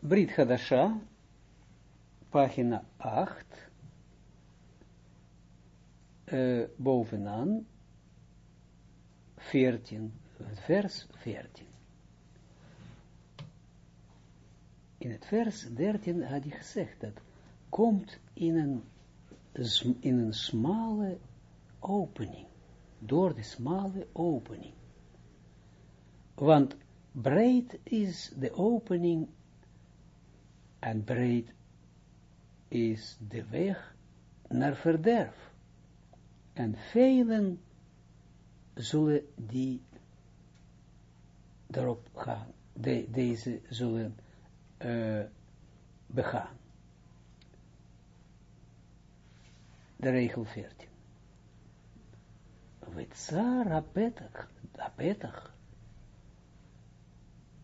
Brit Hadasha, pagina 8, uh, bovenaan, 14, vers 14. In het vers 13 had hij gezegd dat komt in een, in een smale opening, door de smale opening. Want breed is de opening en breed is de weg naar verderf. En velen zullen die daarop gaan, de, deze zullen uh, begaan. De regel 14. Wetsar apetach, apetach,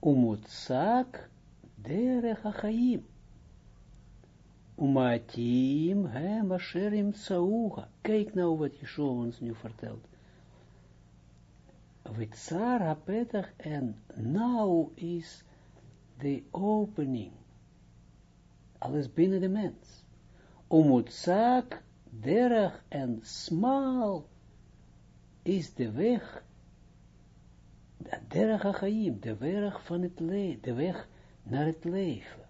umutzak derech achaim, umatim asher im tsauha. Kijk nou wat Yeshua ons nu vertelt. Witsar apetach en nou is de opening. Alles binnen de mens. Umutzak derech en smal is de weg, de derech achaim, de weg van het leven, de weg naar het leven.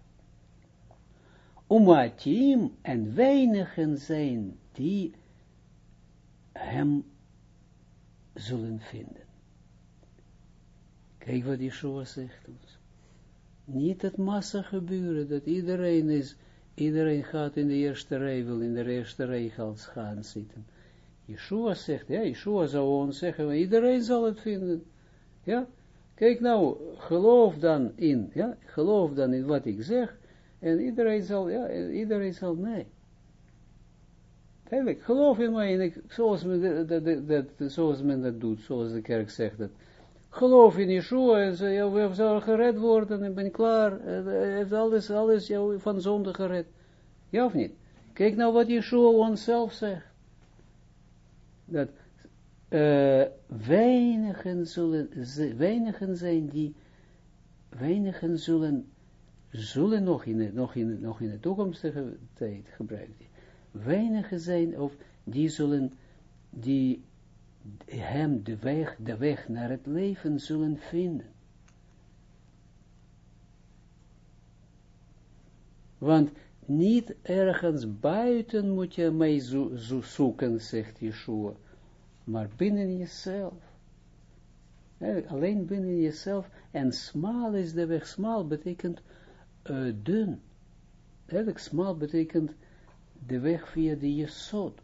Umatim en weinigen zijn die hem zullen vinden. Kijk wat Yeshua zegt ons. Niet het massa gebeuren, dat iedereen is, iedereen gaat in de eerste rij, wil in de eerste regels gaan zitten. Yeshua zegt, ja, Yeshua zou ons zeggen, iedereen zal het vinden. Ja, kijk nou, geloof dan in, ja, geloof dan in wat ik zeg, en iedereen zal, ja, iedereen zal, nee. Eigenlijk, geloof in mij, en ik, zoals, men dat, dat, dat, zoals men dat doet, zoals de kerk zegt dat, geloof in Yeshua, en ja, we zullen gered worden, en ben klaar, hij heeft alles, alles jou van zonde gered. Ja of niet? Kijk nou wat Yeshua onszelf zegt. Dat uh, weinigen zullen, weinigen zijn die, weinigen zullen, zullen nog in, de, nog in, nog in de toekomstige tijd gebruiken. Weinigen zijn, of die zullen, die hem de weg, de weg naar het leven zullen vinden. Want niet ergens buiten moet je mij zo, zo zoeken, zegt Yeshua, maar binnen jezelf. alleen binnen jezelf. En smal is de weg. Smal betekent uh, dun. Eigenlijk smal betekent de weg via de jesod.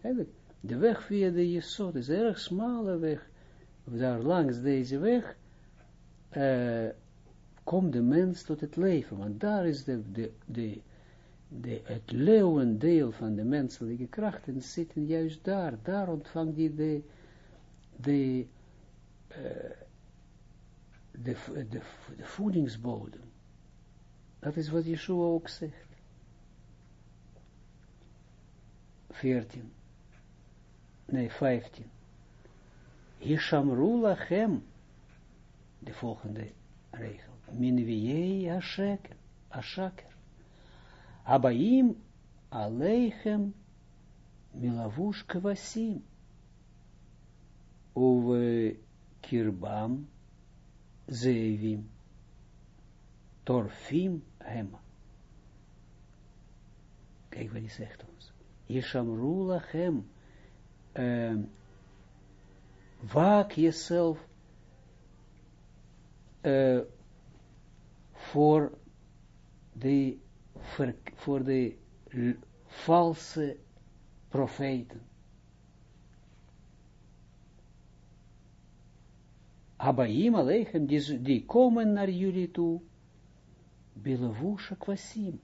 Eigenlijk de weg via de Jesod is erg smale weg. Daar langs deze weg uh, komt de mens tot het leven. Want daar is de, de, de, de, het leeuwendeel van de menselijke krachten zitten juist daar. Daar ontvangt hij de, de, uh, de, de, de voedingsbodem. Dat is wat Yeshua ook zegt. 14 nee, 15. Hishamru lachem, de volgende regel, minviei asheker, ashaker, abaim aleichem milavush kvasim, uve kirbam zeevim, torfim hema. Kijk wat hij zegt ons. Yeshamru lachem, uh, waak jezelf uh, voor de, voor de valse profeten. Abaim aleichem, die, komen naar jullie toe, bilevusha kwasim,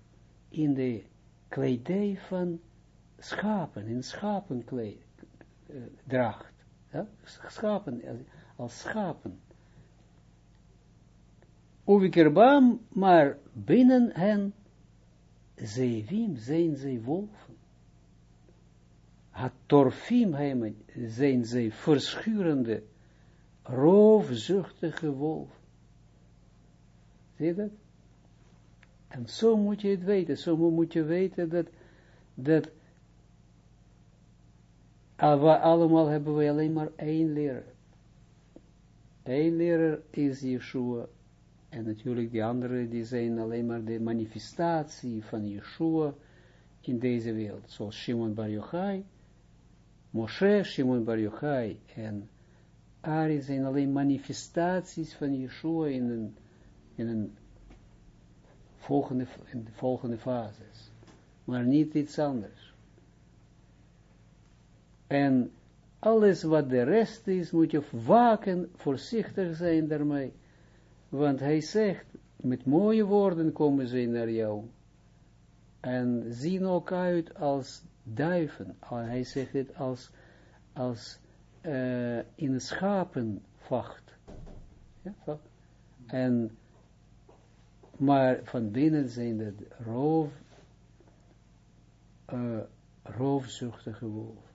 in de kledij van schapen, in schapenkleed draagt. Ja? Schapen, als schapen. Uwikerbam, maar binnen hen, zeevim zijn zij wolven. Het torfim zijn zij verschurende roofzuchtige wolf. Zie je dat? En zo moet je het weten, zo moet je weten dat, dat allemaal hebben we alleen maar één leraar. Eén leraar is Yeshua. En natuurlijk die anderen, die zijn alleen maar de manifestatie van Yeshua in deze wereld. Zoals Shimon Bar Yochai, Moshe, Shimon Bar Yochai en Ari zijn alleen manifestaties van Yeshua in een, in een volgende, in de volgende fases. Maar niet iets anders. En alles wat de rest is, moet je waken, voorzichtig zijn daarmee. Want hij zegt, met mooie woorden komen ze naar jou. En zien ook uit als duiven. Hij zegt het als, als uh, in schapenvacht. Ja, en, maar van binnen zijn het roof, uh, roofzuchtige wolven.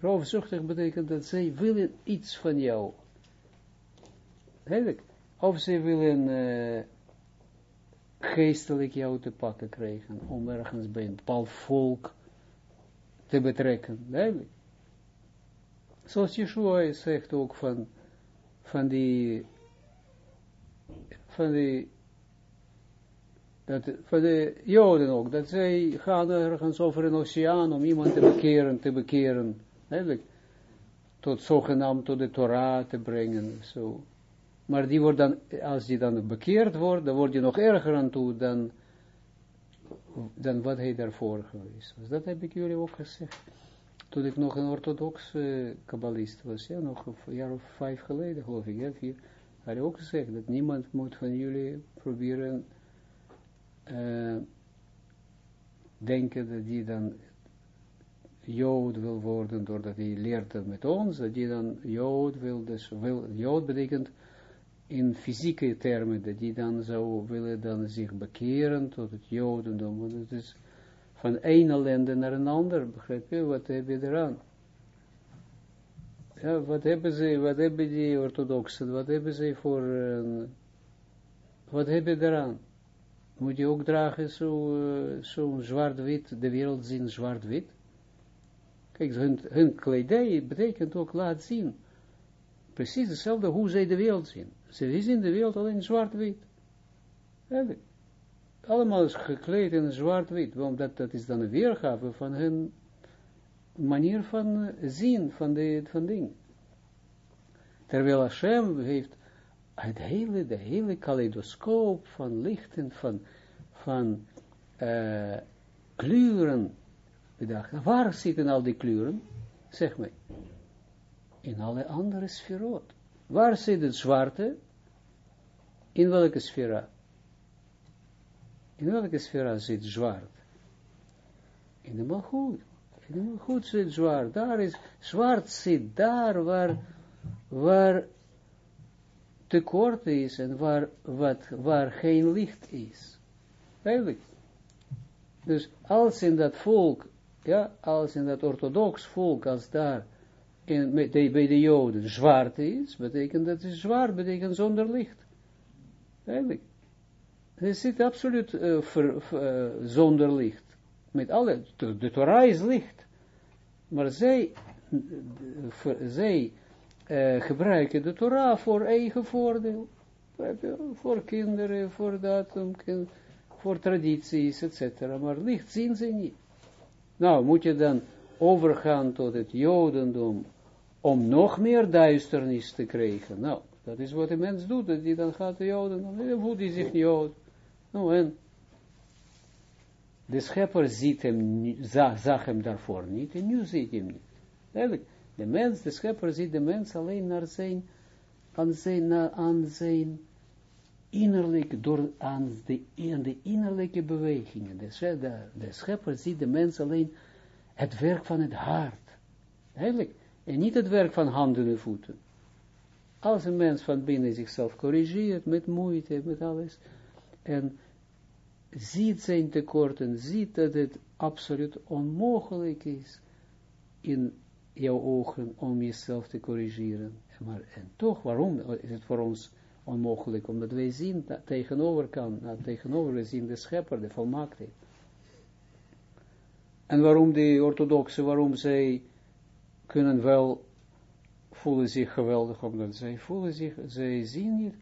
Roofzuchtig betekent dat zij willen iets van jou. Duidelijk. Of ze willen uh, geestelijk jou te pakken krijgen, om ergens bij een bepaald volk te betrekken. Duidelijk. Zoals Yeshua zegt ook van, van die, van die, dat, van de Joden ook, dat zij gaan ergens over een oceaan om iemand te bekeren, te bekeren, duidelijk, tot zogenaamd tot de Torah te brengen, zo. Maar die wordt dan, als die dan bekeerd wordt, dan wordt je nog erger aan toe dan, dan wat hij daarvoor geweest was. Dat heb ik jullie ook gezegd. Toen ik nog een orthodox kabbalist was, ja, nog een jaar of vijf geleden, geloof ik, had ik ook gezegd dat niemand moet van jullie proberen uh, denken dat die dan Jood wil worden, doordat hij leert met ons, dat die dan Jood wil, dus wil, Jood betekent in fysieke termen, dat die dan zou willen dan zich bekeren tot het Jodendom, want het is van een ellende naar een ander, begrijp je, wat heb je eraan? Ja, wat hebben ze, wat hebben die orthodoxen, wat hebben ze voor, wat heb je eraan? Moet je ook dragen zo'n uh, zo zwart-wit, de wereld zien zwart-wit? Kijk, hun, hun kledij betekent ook laat zien, precies hetzelfde hoe zij de wereld zien. Ze zien de wereld alleen zwart-wit. Allemaal is gekleed in zwart-wit, want dat, dat is dan een weergave van hun manier van uh, zien van, de, van ding. Terwijl Hashem heeft het hele, de hele kaleidoscoop van lichten, van, van uh, kleuren bedacht. Waar zitten al die kleuren? Zeg mij. In alle andere sferot. Waar zit het zwarte? In welke sfera? In welke sfera zit zwart? In de malgoed. In de malgoed zit zwart. Daar is, zwart zit daar waar, waar tekort is en waar, wat, waar geen licht is. Eigenlijk. Dus als in dat volk, ja, als in dat orthodox volk, als daar in, met de, bij de Joden zwart is, betekent dat het zwaar, betekent zonder licht. Eigenlijk. Het zit absoluut ver, uh, zonder licht. Met alle, de, Torah is licht. Maar zij, zij uh, gebruiken de Torah voor eigen voordeel. Voor kinderen, voor dat, voor tradities, etc. Maar licht zien ze niet. Nou, moet je dan overgaan tot het Jodendom, om nog meer duisternis te krijgen. Nou, dat is wat de mens doet, die dan gaat de joden, dan voelt hij zich jood. Nou, en de schepper ziet hem, zag, hem daarvoor niet, en nu ziet hij hem niet. Eigenlijk, de mens, de schepper ziet de mens alleen naar zijn, aan zijn, aan zijn innerlijke, door aan de, de innerlijke bewegingen. De, de schepper ziet de mens alleen het werk van het hart. Eigenlijk, en niet het werk van handen en voeten. Als een mens van binnen zichzelf corrigeert, met moeite, met alles, en ziet zijn tekorten, ziet dat het absoluut onmogelijk is, in, jouw ogen om jezelf te corrigeren. Maar, en toch, waarom is het voor ons onmogelijk? Omdat wij zien dat tegenover kan, dat tegenover we zien de schepper, de volmaaktheid. En waarom de orthodoxen, waarom zij kunnen wel, voelen zich geweldig, omdat zij voelen zich, zij zien niet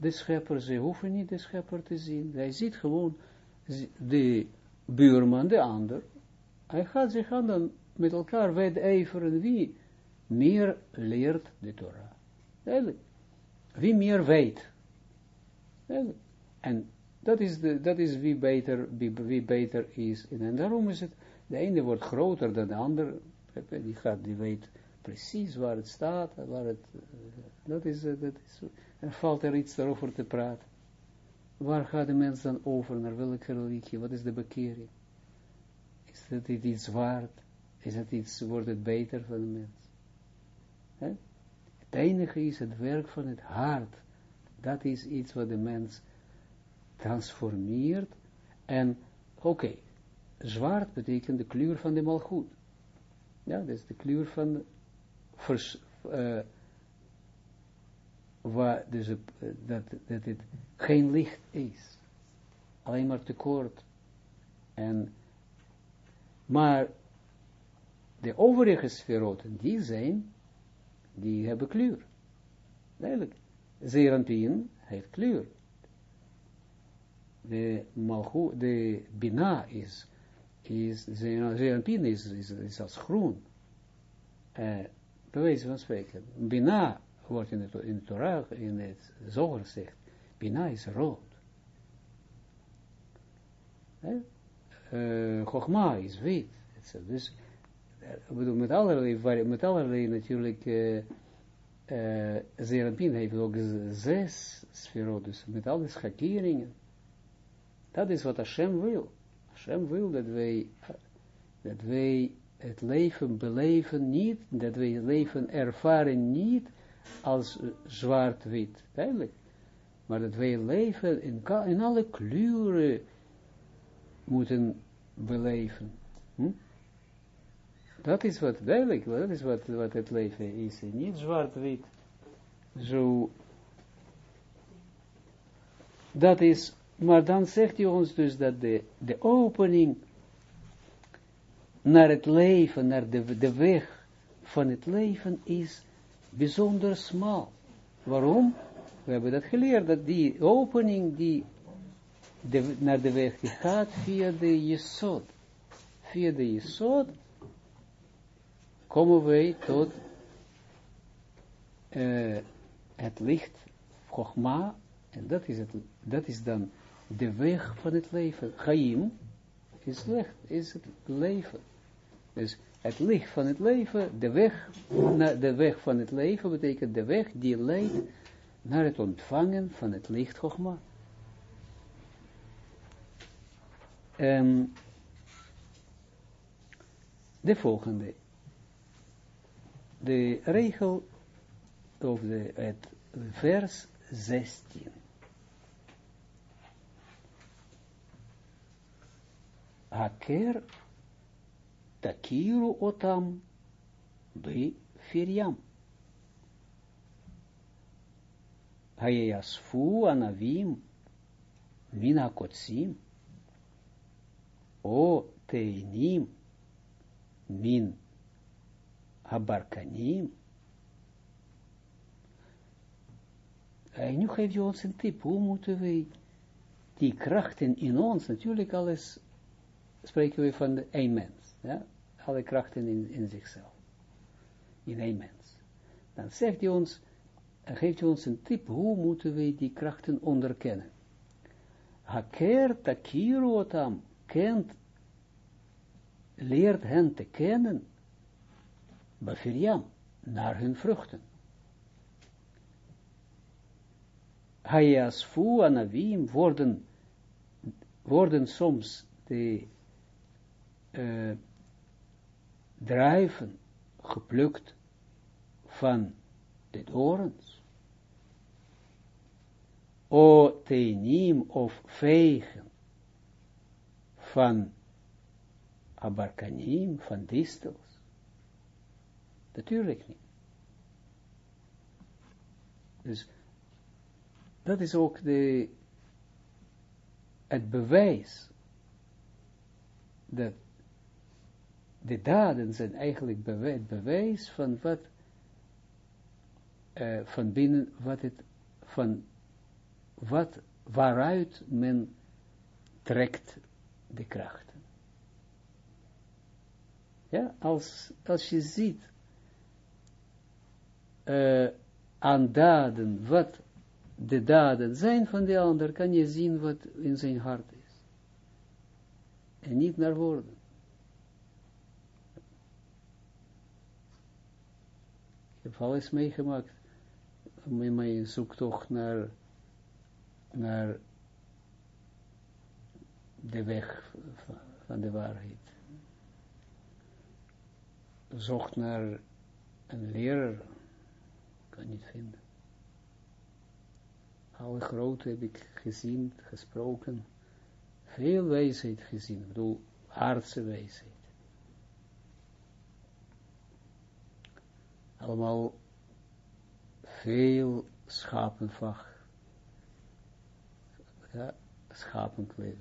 de schepper, zij hoeven niet de schepper te zien. Hij ziet gewoon de buurman, de ander. Hij gaat zich aan dan met elkaar wedijveren wie meer leert de Torah. Wie meer weet. En dat is, de, dat is wie, beter, wie, wie beter is. En daarom is het, de ene wordt groter dan de ander. Die, gaat, die weet precies waar het staat. Waar het, eh, dat is, eh, dat is, en valt er iets daarover te praten. Waar gaat de mens dan over? Naar welke religie? Wat is de bekering? Is dat iets waard? Is het iets, wordt het beter van de mens? Het enige is het werk van het hart. Dat is iets wat de mens transformeert. En, oké, zwart betekent de kleur van de malgoed. Ja, dat is de kleur van uh, waar, dus, uh, dat, dat het geen licht is. Alleen maar tekort. En, maar de overige sferoten, die zijn, die hebben kleur. Duidelijk. Zeranpien heeft kleur. De de bina is, is Zeranpien is, is, is als groen. Uh, bewezen van spreken. Bina wordt in de, in de Torah, in het zoger gezegd, Bina is rood. Uh, Chogma is wit. Dus ik bedoel, met allerlei, met allerlei natuurlijk, uh, uh, Zerapin heeft ook zes sferot, dus met alle schakeringen. Dat is wat Hashem wil. Hashem wil dat wij, dat wij het leven beleven niet, dat wij het leven ervaren niet als zwart-wit, duidelijk. Maar dat wij leven in, in alle kleuren moeten beleven. Hm? Dat is wat duidelijk, dat is wat, wat het leven is. Niet zwart-wit. Zo. Dat is, maar dan zegt hij ons dus dat de, de opening naar het leven, naar de, de weg van het leven is bijzonder smal. Waarom? We hebben dat geleerd, dat die opening die de, naar de weg gaat via de Jesod. Via de Jesod komen wij tot uh, het licht, Chogma, en dat is, het, dat is dan de weg van het leven. Chaim is licht, is het leven. Dus het licht van het leven, de weg, de weg van het leven betekent de weg die leidt naar het ontvangen van het licht. En de volgende de regel, of de, het vers 16. Haker takiru otam bi firiam. Hayasfu anavim min hakotsim o teinim min Habarkanim. En nu geeft je ons een tip, hoe die krachten in ons, natuurlijk alles, spreken we van één mens, ja? alle krachten in, in zichzelf, in één mens. Dan zegt hij ons, geeft hij ons een tip, hoe moeten we die krachten onderkennen. Haker takiru otam, kent, leert hen te kennen, Bafiriam, naar hun vruchten. Hayasfu anavim worden, worden soms de uh, druiven geplukt van de dorens. O teinim of vegen van abarkanim, van distels Natuurlijk niet. Dus dat is ook de, het bewijs dat de daden zijn eigenlijk het bewijs van wat uh, van binnen wat het van wat waaruit men trekt de krachten. Ja, als, als je ziet uh, aan daden wat de daden zijn van de ander, kan je zien wat in zijn hart is. En niet naar woorden. Heb alles meegemaakt met mijn zoektocht naar, naar de weg van de waarheid. Zocht naar een leraar, kan niet vinden. Alle grote heb ik gezien, gesproken, veel wijsheid gezien, ik bedoel, aardse wijsheid. Allemaal veel schapenvacht. Ja, schapenkleed.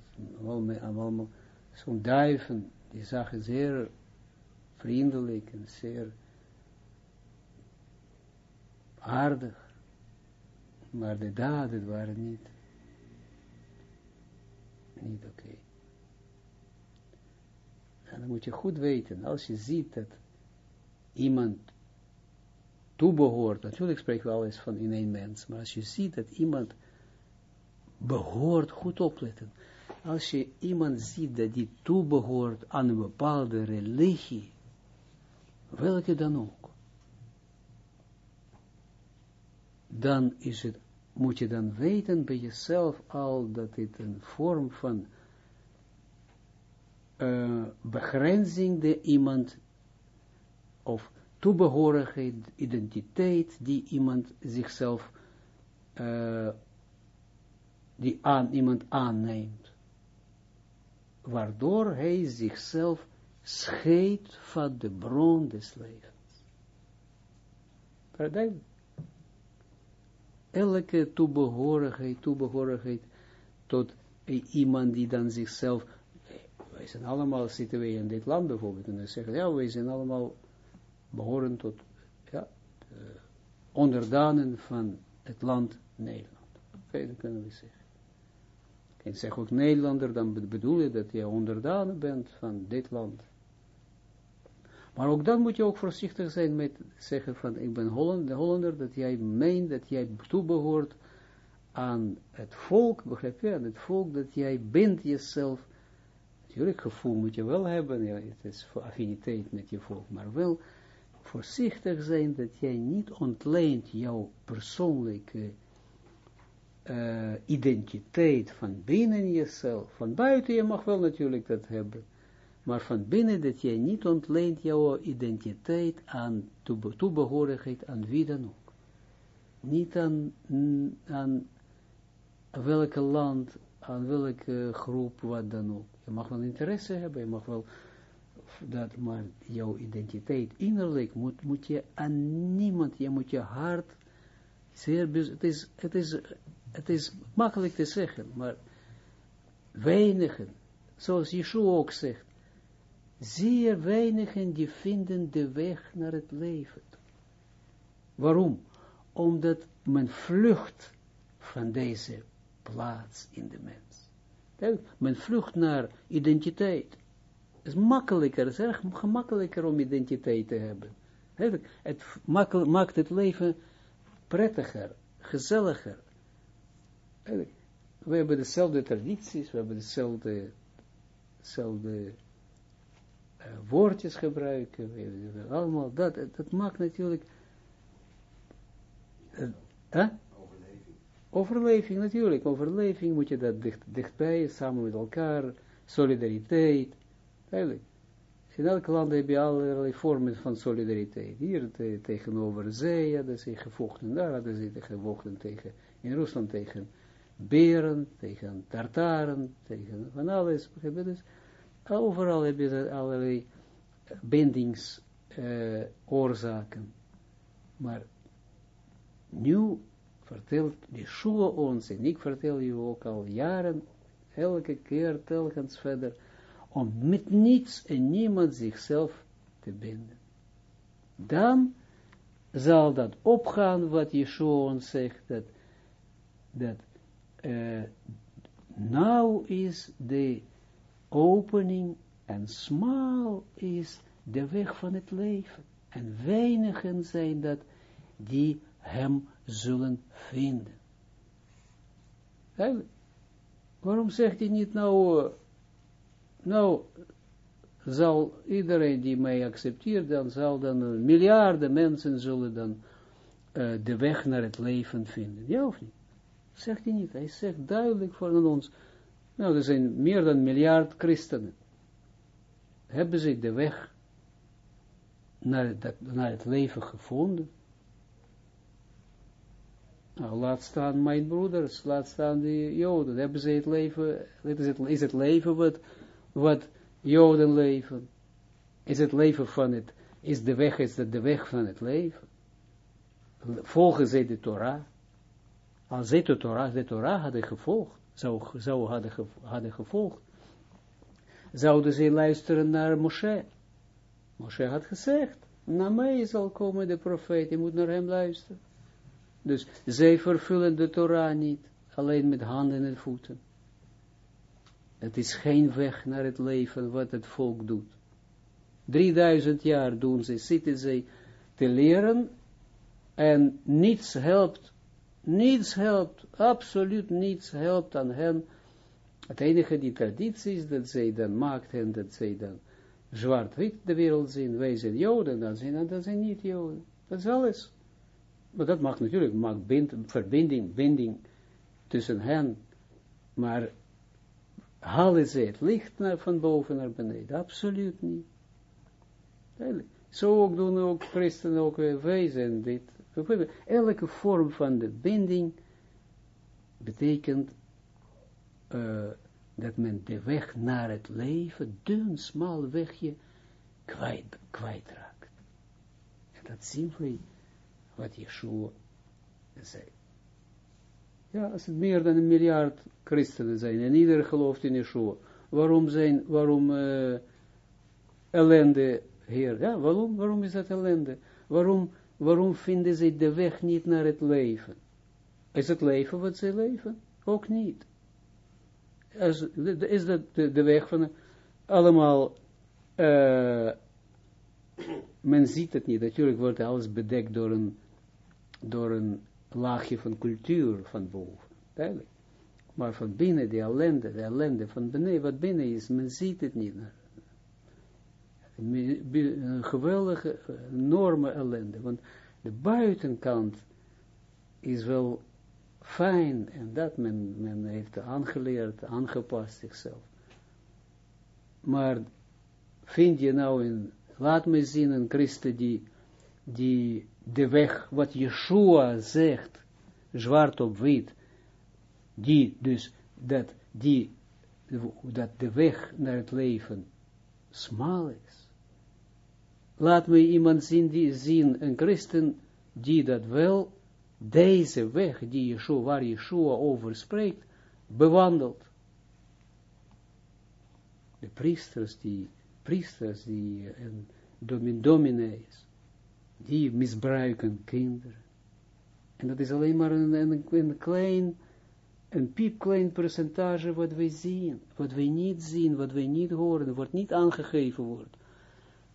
Allemaal zo'n duiven, die zagen zeer vriendelijk en zeer aardig. Maar de daden waren niet, niet oké. Dan moet je goed weten, als je ziet dat iemand toebehoort, natuurlijk spreken we al eens van in één mens, maar als je ziet dat iemand behoort, goed opletten, als je iemand ziet dat die toebehoort aan een bepaalde religie, welke dan ook, dan is het, moet je dan weten bij jezelf al dat het een vorm van uh, begrenzing de iemand of toebehorigheid, identiteit die iemand zichzelf, uh, die aan iemand aanneemt. Waardoor hij zichzelf scheidt van de bron des levens. Pardon? Elke toebehorigheid, toebehorigheid tot iemand die dan zichzelf, wij zijn allemaal, zitten in dit land bijvoorbeeld, en dan zeggen, ja, wij zijn allemaal behoren tot ja, onderdanen van het land Nederland. Oké, dat kunnen we zeggen. En zeg ook Nederlander, dan bedoel je dat je onderdanen bent van dit land. Maar ook dan moet je ook voorzichtig zijn met zeggen van ik ben Holland, de Hollander, dat jij meent dat jij toebehoort aan het volk, begrijp je, aan het volk dat jij bent jezelf. Natuurlijk gevoel moet je wel hebben, ja, het is affiniteit met je volk, maar wel voorzichtig zijn dat jij niet ontleent jouw persoonlijke uh, identiteit van binnen jezelf. Van buiten, je mag wel natuurlijk dat hebben. Maar van binnen dat jij niet ontleent jouw identiteit aan toebehorigheid aan wie dan ook. Niet aan, aan welke land, aan welke groep, wat dan ook. Je mag wel interesse hebben, je mag wel dat, maar jouw identiteit innerlijk moet, moet je aan niemand, je moet je hart zeer, het is, het is, het is makkelijk te zeggen, maar weinigen, zoals Yeshua ook zegt, zeer weinigen die vinden de weg naar het leven. Waarom? Omdat men vlucht van deze plaats in de mens. Men vlucht naar identiteit is makkelijker, het is erg gemakkelijker om identiteit te hebben. Het maakt het leven prettiger, gezelliger. We hebben dezelfde tradities, we hebben dezelfde, dezelfde uh, woordjes gebruiken, we hebben allemaal dat, dat maakt natuurlijk, uh, Overleving. Overleving, natuurlijk, overleving moet je dat dicht, dichtbij, samen met elkaar, solidariteit, Eigenlijk. In elk land heb je allerlei vormen van solidariteit. Hier tegenover zee hadden ze gevochten, daar hadden ze gevochten tegen, in Rusland tegen beren, tegen tartaren, tegen van alles. Dus overal heb je allerlei bindings, uh, oorzaken. Maar nu vertelt Yeshua ons, en ik vertel je ook al jaren, elke keer telkens verder, om met niets en niemand zichzelf te binden. Dan zal dat opgaan wat Yeshua ons zegt, dat, dat uh, is the opening en smal is de weg van het leven. En weinigen zijn dat die hem zullen vinden. waarom zegt hij niet nou, uh, nou, zal iedereen die mij accepteert, dan zal dan uh, miljarden mensen zullen dan uh, de weg naar het leven vinden. Ja of niet? Zegt hij niet. Hij zegt duidelijk voor ons, nou, er zijn meer dan miljard christenen. Hebben ze de weg naar, dat, naar het leven gevonden? Nou, laat staan mijn broeders, laat staan de Joden. Hebben ze het leven, is het, is het leven wat, wat Joden leven? Is het leven van het, is de weg, is de weg van het leven? Volgen zij de Torah? Als zij de Torah, de Torah hadden gevolgd, zou, zou hadden, hadden gevolgd, zouden ze luisteren naar Moshe. Moshe had gezegd, naar mij zal komen de profeet, je moet naar hem luisteren. Dus zij vervullen de Torah niet, alleen met handen en voeten. Het is geen weg naar het leven wat het volk doet. 3000 jaar doen ze, zitten ze te leren en niets helpt, niets helpt, absoluut niets helpt aan hen. Het enige die traditie is dat zij dan maakt en dat zij dan zwart-wit de wereld zien. Wij zijn Joden, dan zijn, dan zijn niet Joden. Dat is alles. Maar dat maakt natuurlijk, maakt bind, verbinding, binding tussen hen. Maar halen ze het licht naar, van boven naar beneden? Absoluut niet. Zo ook doen ook christenen, ook wij zijn dit. Elke vorm van de binding betekent uh, dat men de weg naar het leven, dun, smal wegje, kwijt, kwijtraakt. En dat zien we wat Yeshua zei. Ja, als het meer dan een miljard christenen zijn, en ieder gelooft in Yeshua, waarom zijn, waarom uh, ellende hier? Ja, waarom, waarom is dat ellende? Waarom, waarom vinden ze de weg niet naar het leven? Is het leven wat ze leven? Ook niet is dat de, de weg van allemaal, uh, men ziet het niet, natuurlijk wordt alles bedekt door een, door een laagje van cultuur van boven, duidelijk. Maar van binnen, die ellende, de ellende van binnen, wat binnen is, men ziet het niet. Een geweldige, enorme ellende, want de buitenkant is wel fijn en dat men, men heeft aangeleerd, aangepast zichzelf. Maar vind je nou in, laat me zien een christen die, die de weg, wat Yeshua zegt, zwart op wit, die dus, dat, die, dat de weg naar het leven smal is. Laat me iemand zien, die, een christen, die dat wel deze weg die Yeshua, waar Yeshua over spreekt, bewandelt. De priesters die, priesters die een domin, dominees, die misbruiken kinderen. En dat is alleen maar een, een, een klein, een piepklein percentage wat wij zien, wat wij niet zien, wat wij niet horen, wat niet aangegeven wordt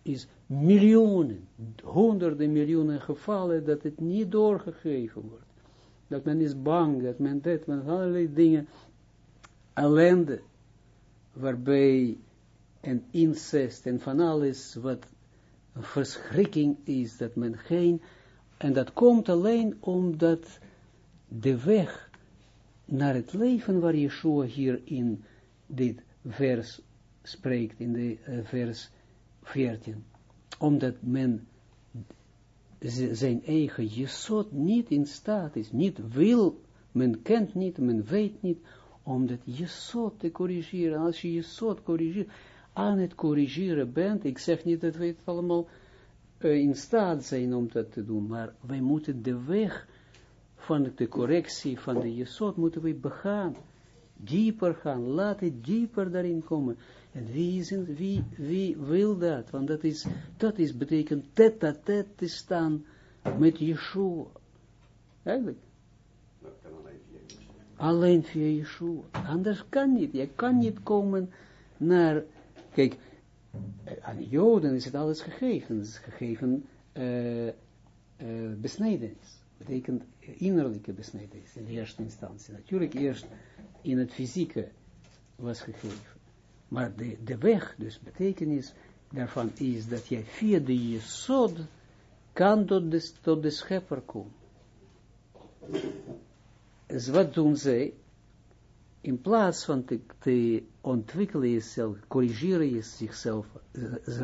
is miljoenen, honderden miljoenen gevallen dat het niet doorgegeven wordt. Dat men is bang, dat men dit, men allerlei dingen, ellende, waarbij een incest en van alles wat verschrikking is, dat men geen, en dat komt alleen omdat de weg naar het leven waar Yeshua hier in dit vers spreekt, in de uh, vers 14. Omdat men zijn eigen jesot niet in staat is, niet wil, men kent niet, men weet niet, om dat jesot te corrigeren. Als je jesot corrigeert, aan het corrigeren bent, ik zeg niet dat we het allemaal uh, in staat zijn om dat te doen, maar wij moeten de weg van de correctie van de jesot moeten we begaan, dieper gaan, laat het dieper daarin komen. En wie, is in, wie, wie wil dat? Want dat is, dat is betekent tet-a-tet te staan met Yeshua. Eigenlijk. Dat kan alleen via Yeshua. Alleen via Yeshua. Anders kan niet. Je kan niet komen naar, kijk, aan Joden is het alles gegeven. Het is gegeven uh, uh, besnijdenis. Betekent innerlijke besnijdenis in eerste instantie. Natuurlijk eerst in het fysieke was gegeven. Maar de, de weg, dus betekenis daarvan is dat jij via de Jesod kan tot de, tot de schepper komen. Dus wat doen zij? In plaats van te, te ontwikkelen jezelf, corrigeren je zichzelf,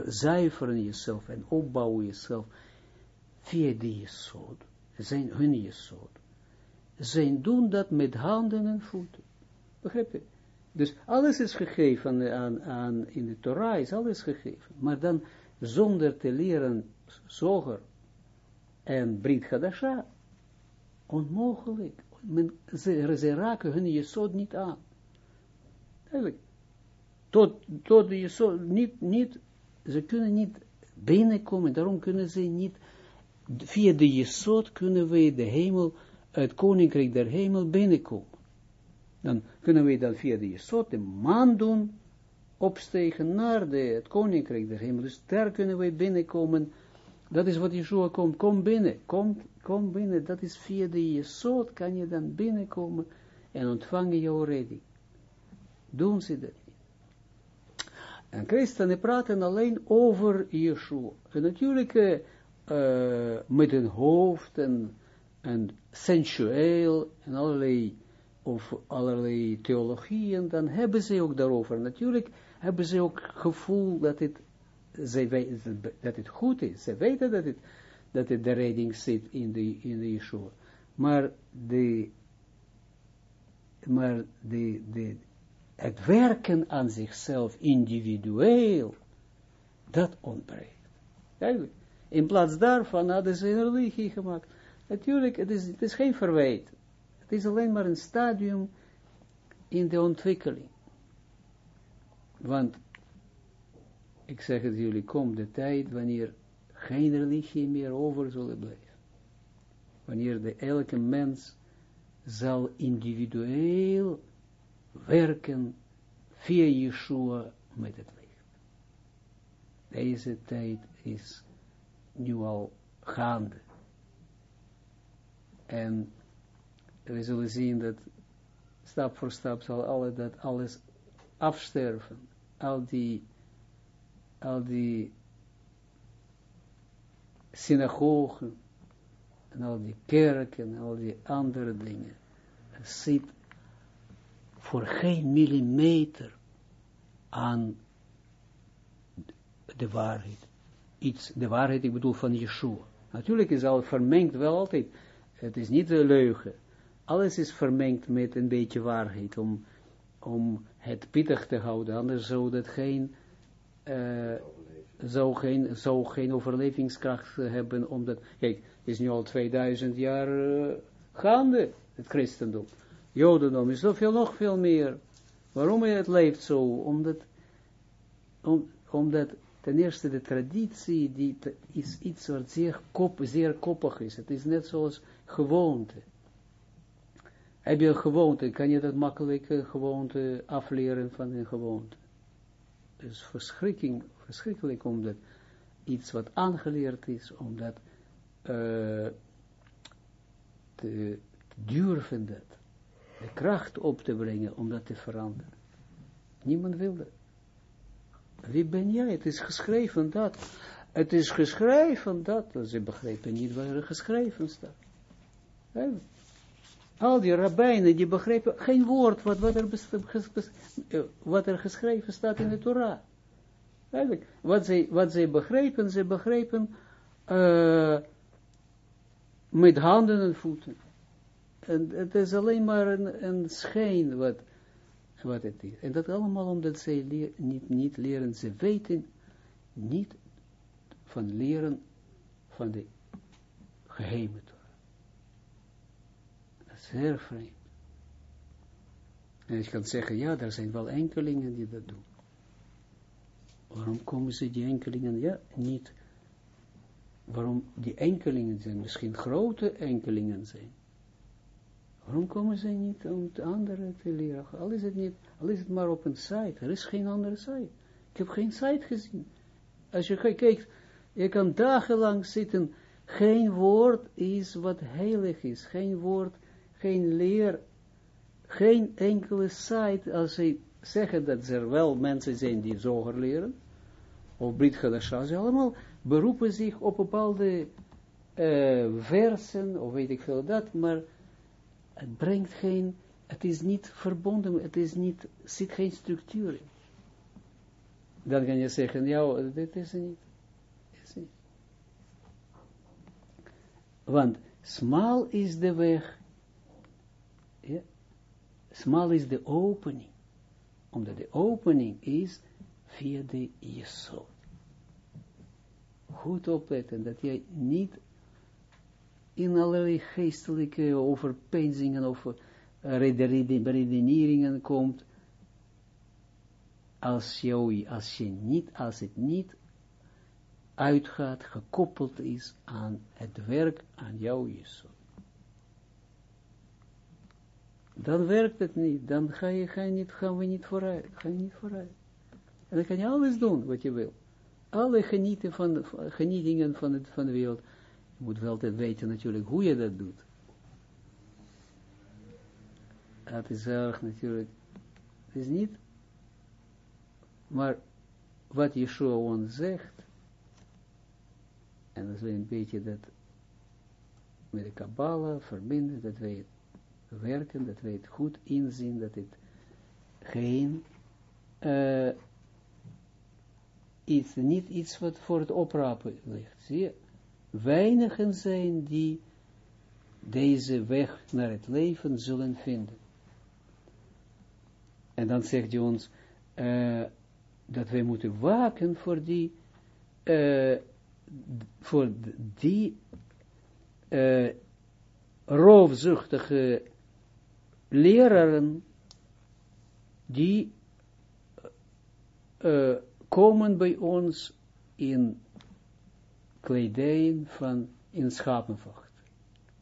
zuiveren jezelf en opbouwen jezelf via de Jesod, zijn hun Jesod. Zij doen dat met handen en voeten. Begrijp je? Dus alles is gegeven aan, aan, in de Torah, is alles gegeven. Maar dan zonder te leren zoger en Brit Hadasha, onmogelijk. Men, ze, ze raken hun jesod niet aan. Eigenlijk. Tot, tot de jesod, niet, niet, ze kunnen niet binnenkomen, daarom kunnen ze niet, via de jesod kunnen we de hemel, het koninkrijk der hemel binnenkomen dan kunnen we dan via de Jesod de maan doen, opstegen naar de, het koninkrijk der hemel. Dus daar kunnen we binnenkomen. Dat is wat Yeshua komt. Kom binnen. Kom, kom binnen. Dat is via de Jesod kan je dan binnenkomen en ontvangen jouw redding. Doen ze dat niet. En christenen praten alleen over Yeshua. En natuurlijk uh, met een hoofd en, en sensueel en allerlei of allerlei theologieën, dan hebben ze ook daarover. Natuurlijk hebben ze ook gevoel dat het, ze dat het goed is. Ze weten dat het, dat de redding zit in de, in de Yeshua. Maar de, maar de, de, het werken aan zichzelf individueel, dat ontbreekt. In plaats daarvan hadden ze een religie gemaakt. Natuurlijk, het is, het is geen verwijt. Het is alleen maar een stadium in de ontwikkeling. Want, ik zeg het jullie, komt de tijd wanneer geen religie meer over zullen blijven. Wanneer de elke mens zal individueel werken via Yeshua met het licht. Deze tijd is nu al gaande. En we zullen zien dat stap voor stap zal alle, dat alles afsterven. Al die, al die synagogen en al die kerken en al die andere dingen. Zit voor geen millimeter aan de waarheid. Iets, de waarheid, ik bedoel van Yeshua. Natuurlijk is al vermengd wel altijd. Het is niet de leugen alles is vermengd met een beetje waarheid, om, om het pittig te houden, anders zou dat geen, uh, zou geen, zou geen overlevingskracht hebben, omdat, kijk, is nu al 2000 jaar uh, gaande, het christendom. Jodendom is zoveel, nog veel meer. Waarom het leeft zo? Omdat, om, omdat ten eerste de traditie, die is iets wat zeer, kop, zeer koppig is. Het is net zoals gewoonte. Heb je een gewoonte, kan je dat makkelijk uh, gewoonte afleren van een gewoonte. Dus verschrikking, verschrikkelijk omdat iets wat aangeleerd is, om dat uh, te, durven dat, de kracht op te brengen om dat te veranderen. Niemand wil dat. Wie ben jij? Het is geschreven dat. Het is geschreven dat. Ze begrepen niet waar er geschreven staat. Al die rabbijnen, die begrepen geen woord wat, wat, er, eh, wat er geschreven staat in de Torah. Eigenlijk, wat zij, wat zij begrepen, ze begrepen uh, met handen en voeten. En het is alleen maar een, een schijn wat, wat het is. En dat allemaal omdat zij niet, niet leren, ze weten niet van leren van de geheime Torah. Dat is heel vreemd. En je kan zeggen, ja, er zijn wel enkelingen die dat doen. Waarom komen ze die enkelingen? Ja, niet. Waarom die enkelingen zijn, misschien grote enkelingen zijn. Waarom komen ze niet om de andere te leren? Al is het niet, al is het maar op een site. Er is geen andere site. Ik heb geen site gezien. Als je kijkt, je kan dagenlang zitten. Geen woord is wat heilig is. Geen woord, geen leer. Geen enkele site, als ze zeggen dat er wel mensen zijn die zoger leren, of Brit Hadasha, ze allemaal beroepen zich op bepaalde uh, versen, of weet ik veel dat, maar het brengt geen, het is niet verbonden, het is niet, zit geen structuur in. Dan kan je zeggen, ja, dit is niet. Niet. Want smal is de weg, ja, smal is de opening, omdat de opening is via de. Goed opletten, dat jij niet in allerlei geestelijke overpeinzingen of uh, redeneringen komt, als, jou, als, je niet, als het niet uitgaat, gekoppeld is aan het werk, aan jouw Jezus. Dan werkt het niet, dan ga je, niet, gaan we niet ga je niet vooruit. En dan kan je alles doen wat je wil. Alle genieten van, genietingen van, het, van de wereld, je moet wel altijd weten natuurlijk hoe je dat doet. Dat is erg natuurlijk. Het is niet. Maar wat Yeshua ons zegt, en dat we een beetje dat met de Kabbalah verbinden, dat wij het werken, dat wij het goed inzien, dat het geen uh, iets, niet iets wat voor het oprapen ligt. Zie weinigen zijn die deze weg naar het leven zullen vinden. En dan zegt hij ons uh, dat wij moeten waken voor die, uh, voor die uh, roofzuchtige leraren die komen bij ons in kledijn van in schapenvacht.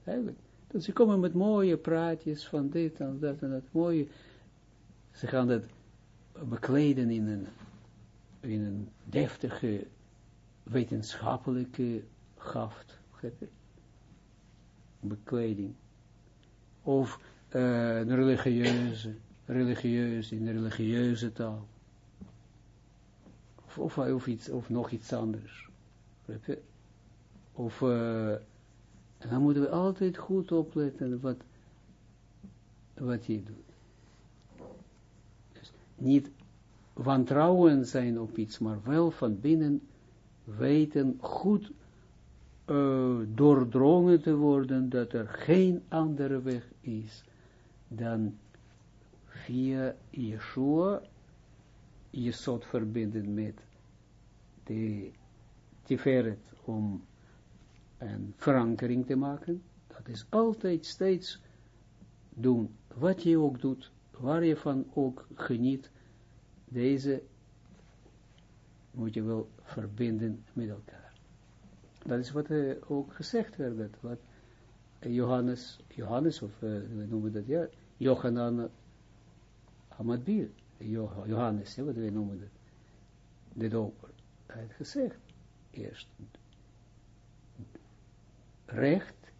Eigenlijk. Dat ze komen met mooie praatjes van dit en dat en dat mooie. Ze gaan dat bekleden in een, in een deftige wetenschappelijke gaft. Bekleding. Of uh, een religieuze, religieus in religieuze taal. Of, of, of, iets, of nog iets anders. Of, uh, en dan moeten we altijd goed opletten wat, wat je doet. Dus niet wantrouwen zijn op iets, maar wel van binnen weten goed uh, doordrongen te worden dat er geen andere weg is dan via Yeshua je soort verbinden met de Tiferet om een verankering te maken, dat is altijd steeds doen, wat je ook doet, waar je van ook geniet, deze moet je wel verbinden met elkaar. Dat is wat uh, ook gezegd werd, wat Johannes, Johannes, of uh, we noemen dat, ja, Johanan Hamadbil, Johannes, wat wij noemen dat, de doper, hij heeft gezegd, eerst recht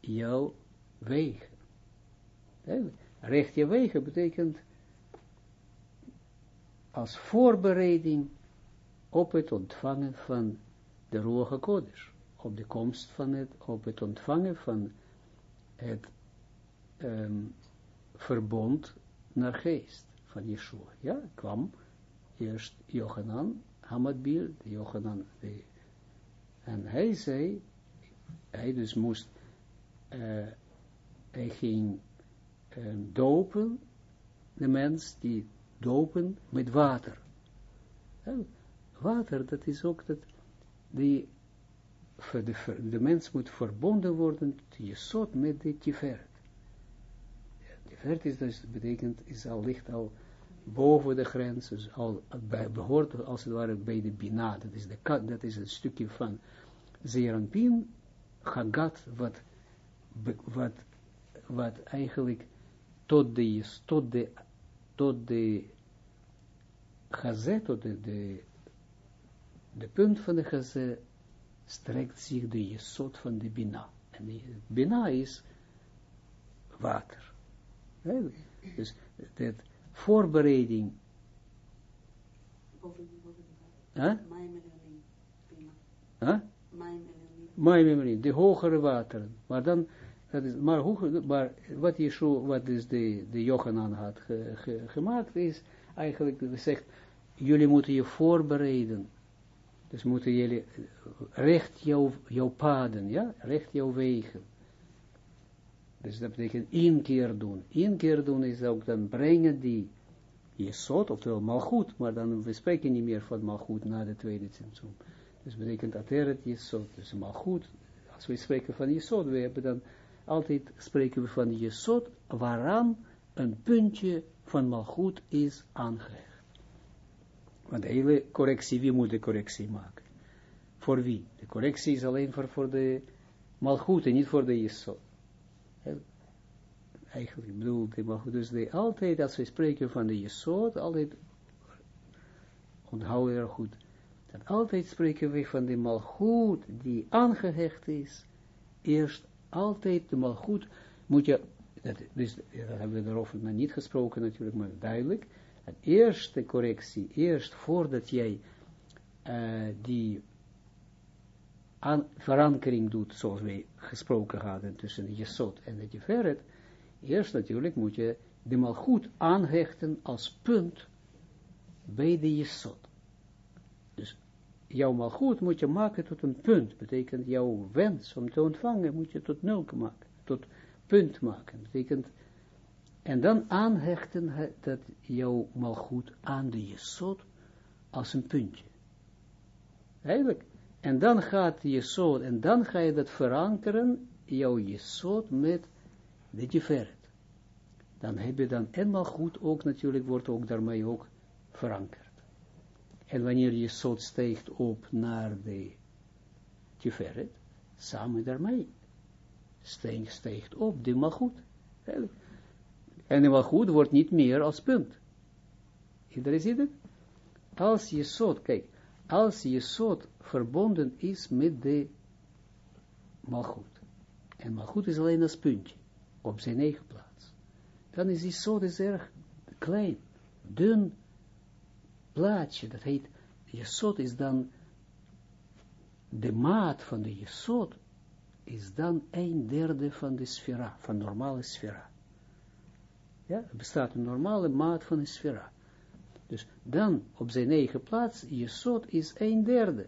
jouw wegen. Recht je wegen betekent als voorbereiding op het ontvangen van de Ruach Kodesh, op de komst van het, op het ontvangen van het um, verbond naar geest van. Ja, kwam eerst Johanan Hamadbil, de Johanan, en hij zei, hij dus moest, hij ging dopen, de mens die dopen met water. Ja, water, dat is ook dat, die de, de mens moet verbonden worden, je zot met de. Ja, Tiferet is dus, betekent, is al, ligt al boven de grens, dus al bij, behoort als het ware bij de Bina, dat is, de, dat is een stukje van Zeranpin, Hagat, wat, wat, wat eigenlijk tot de, tot de, tot de Gazé, tot de, de, de punt van de Gazé, strekt zich de jesot van de Bina. En de Bina is water. Dus de voorbereiding, miljoen. Maar memorie, de hogere wateren. Maar dan, dat is, maar, hoger, maar wat Yeshua, wat dus de, de Johanan had ge- ge- gemaakt, is eigenlijk gezegd, jullie moeten je voorbereiden. Dus moeten jullie recht jouw, jouw paden, ja, recht jouw wegen. Dus dat betekent inkeer doen. Inkeer doen is ook dan brengen die Jesod, oftewel malgoed, maar dan we spreken niet meer van malgoed na de tweede tzimtzum. Dus betekent ateret Jesod, dus malgoed. Als we spreken van Jesod, we hebben dan altijd spreken we van Jesod, waaraan een puntje van malgoed is aangehecht. Want de hele correctie, wie moet de correctie maken? Voor wie? De correctie is alleen voor, voor de malgoed en niet voor de Jesod. Eigenlijk bedoel de malgoed. Dus altijd als we spreken van de Jesod, altijd onthoud er goed. Dat altijd spreken we van de malgoed die aangehecht is. Eerst altijd de malgoed moet je, dat, dus, dat hebben we erover maar niet gesproken natuurlijk, maar duidelijk. Dat eerste correctie, eerst voordat jij eh, die aan, verankering doet, zoals wij gesproken hadden tussen de Jesod en de Tiferet, eerst natuurlijk moet je de malgoed aanhechten als punt bij de Jesod. Dus jouw malgoed moet je maken tot een punt, betekent jouw wens om te ontvangen moet je tot nul maken, tot punt maken, betekent en dan aanhechten he- dat jouw malgoed aan de Jesod als een puntje. Eigenlijk. En dan gaat de Jesod, en dan ga je dat verankeren, jouw Jesod met de Tiferet. Dan heb je dan en malgoed ook natuurlijk, wordt ook daarmee ook verankerd. En wanneer je Jesod steekt op naar de Tiferet, samen daarmee steekt, steekt op de malgoed. En de malgoed wordt niet meer als punt. Iedereen ziet het? Als je soort, kijk, als je soort verbonden is met de malgoed. En malgoed is alleen als puntje, op zijn eigen plaats. Dan is die soort is erg klein, dun plaatje, dat heet, jesot is dan, de maat van de jesot is dan een derde van de sfera, van normale sfera. Ja, er bestaat een normale maat van een sfera. Dus dan op zijn eigen plaats, Jesod is een derde.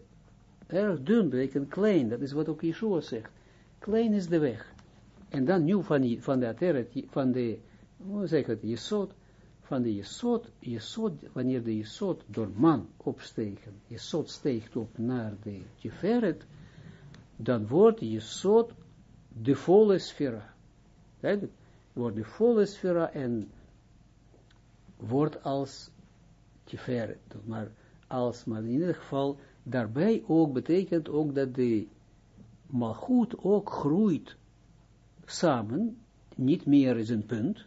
Erg dun, betekent klein, dat is wat ook Yeshua zegt. Klein is de weg. En dan nu van, van de ateret, van de, hoe zeg het, Jesod, van de Jesod, Jesod, wanneer de Jesod door man opstegen, Jesod steegt op naar de Tiferet, dan wordt Jesod de volle sfera. Duidelijk? Wordt de volle sfera en wordt als Tiferet, maar als, maar in ieder geval, daarbij ook betekent ook dat de malgoed ook groeit samen, niet meer is een punt,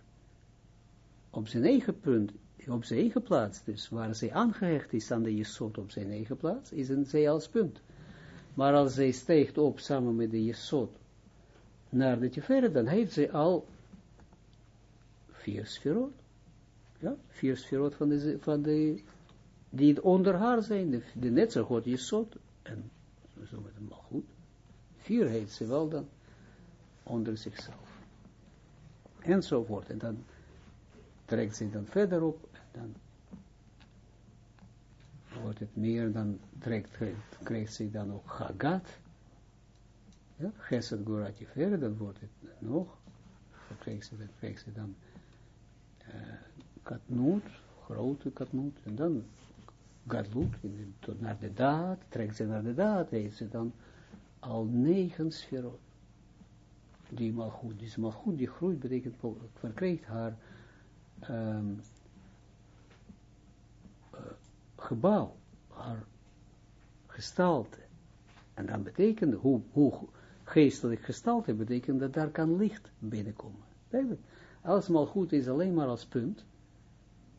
op zijn eigen punt, op zijn eigen plaats, dus waar zij aangehecht is aan de Jesod op zijn eigen plaats, is een zij als punt. Maar als zij steekt op samen met de Jesod naar de Tiferet, dan heeft zij al vier sferot. Ja, vier sferot van de, van de, die onder haar zijn, de, de Netzergod Jesod, en zo met hem al goed. Vier heeft ze wel dan onder zichzelf. Enzovoort. En dan trekt ze dan verder op, dan wordt het meer, dan trekt, krijgt ze dan ook Hagat. Ja, Gesed Gorati verder, dan wordt het nog, dan krijgt ze, dan krijgt ze dan uh, Katnoot, grote Katnoot, en dan Gadlut, naar de daad, trekt ze naar de daad, heeft ze dan al negen sferot. Die malgoed, dus malgoed die groeit, betekent, verkrijgt haar um, uh, gebouw, haar gestalte. En dan betekent, hoe, hoe geestelijk gestalte betekent dat daar kan licht binnenkomen. Als malgoed is alleen maar als punt,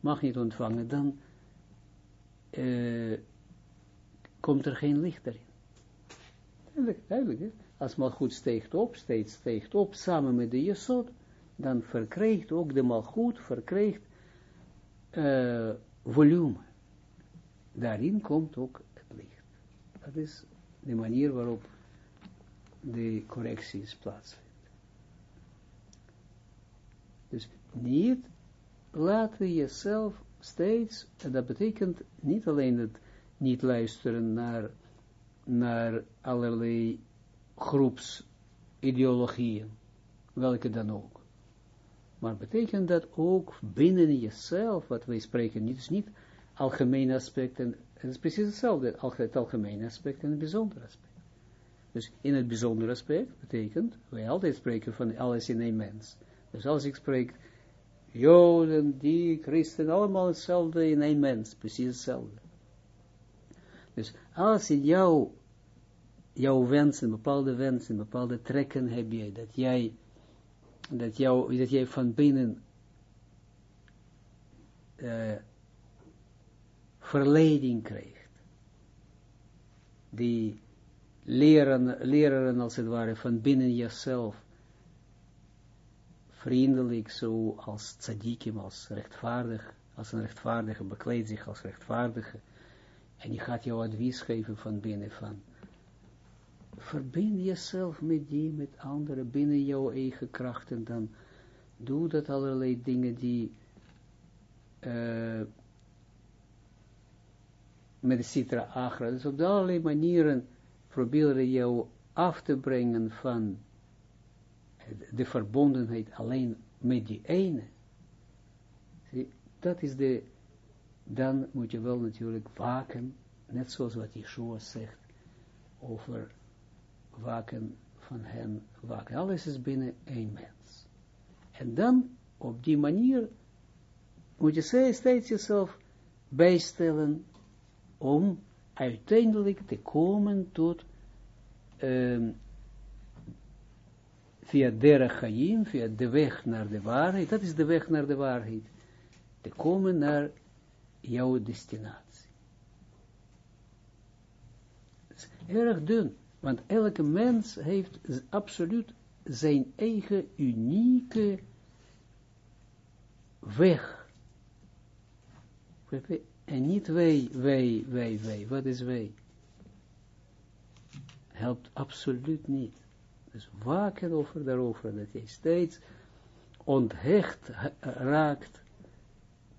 mag niet ontvangen, dan uh, komt er geen licht erin. Duidelijk, duidelijk. Hè? Als malgoed steekt op, steeds steekt op, samen met de jesot, dan verkrijgt ook de malgoed, verkrijgt uh, volume. Daarin komt ook het licht. Dat is de manier waarop de correcties plaatsvindt. Dus niet laten jezelf steeds, en dat betekent niet alleen het niet luisteren naar, naar allerlei groepsideologieën, welke dan ook. Maar betekent dat ook binnen jezelf, wat wij spreken, niet, is niet algemene aspecten, het is precies hetzelfde, het algemene aspect en het bijzondere aspect. Dus in het bijzondere aspect betekent, wij altijd spreken van alles in een mens. Dus als ik spreek, Joden, die, christen, allemaal hetzelfde in een mens, precies hetzelfde. Dus als in jou, jouw wensen, bepaalde wensen, bepaalde trekken heb je, dat jij, dat, jou, dat jij van binnen uh, verleiding krijgt, die leren, leren als het ware van binnen jezelf, vriendelijk, zo als tzadikim, als rechtvaardig, als een rechtvaardige, bekleedt zich als rechtvaardige, en die gaat jou advies geven van binnen van, verbind jezelf met die, met anderen, binnen jouw eigen krachten, dan doe dat allerlei dingen die uh, met de citra agra, dus op allerlei manieren proberen jou af te brengen van de verbondenheid alleen met die ene. Dat is de, dan moet je wel natuurlijk waken, net zoals wat Yeshua zegt, over waken van hen, waken. Alles is binnen één mens. En dan, op die manier, moet je steeds jezelf bijstellen, om uiteindelijk te komen tot um, via de Chaim, via de weg naar de waarheid, dat is de weg naar de waarheid, te komen naar jouw destinatie. Het is erg dun, want elke mens heeft absoluut zijn eigen unieke weg. En niet wij, wij, wij, wij. Wat is wij? Helpt absoluut niet. Dus waken over daarover, dat je steeds onthecht raakt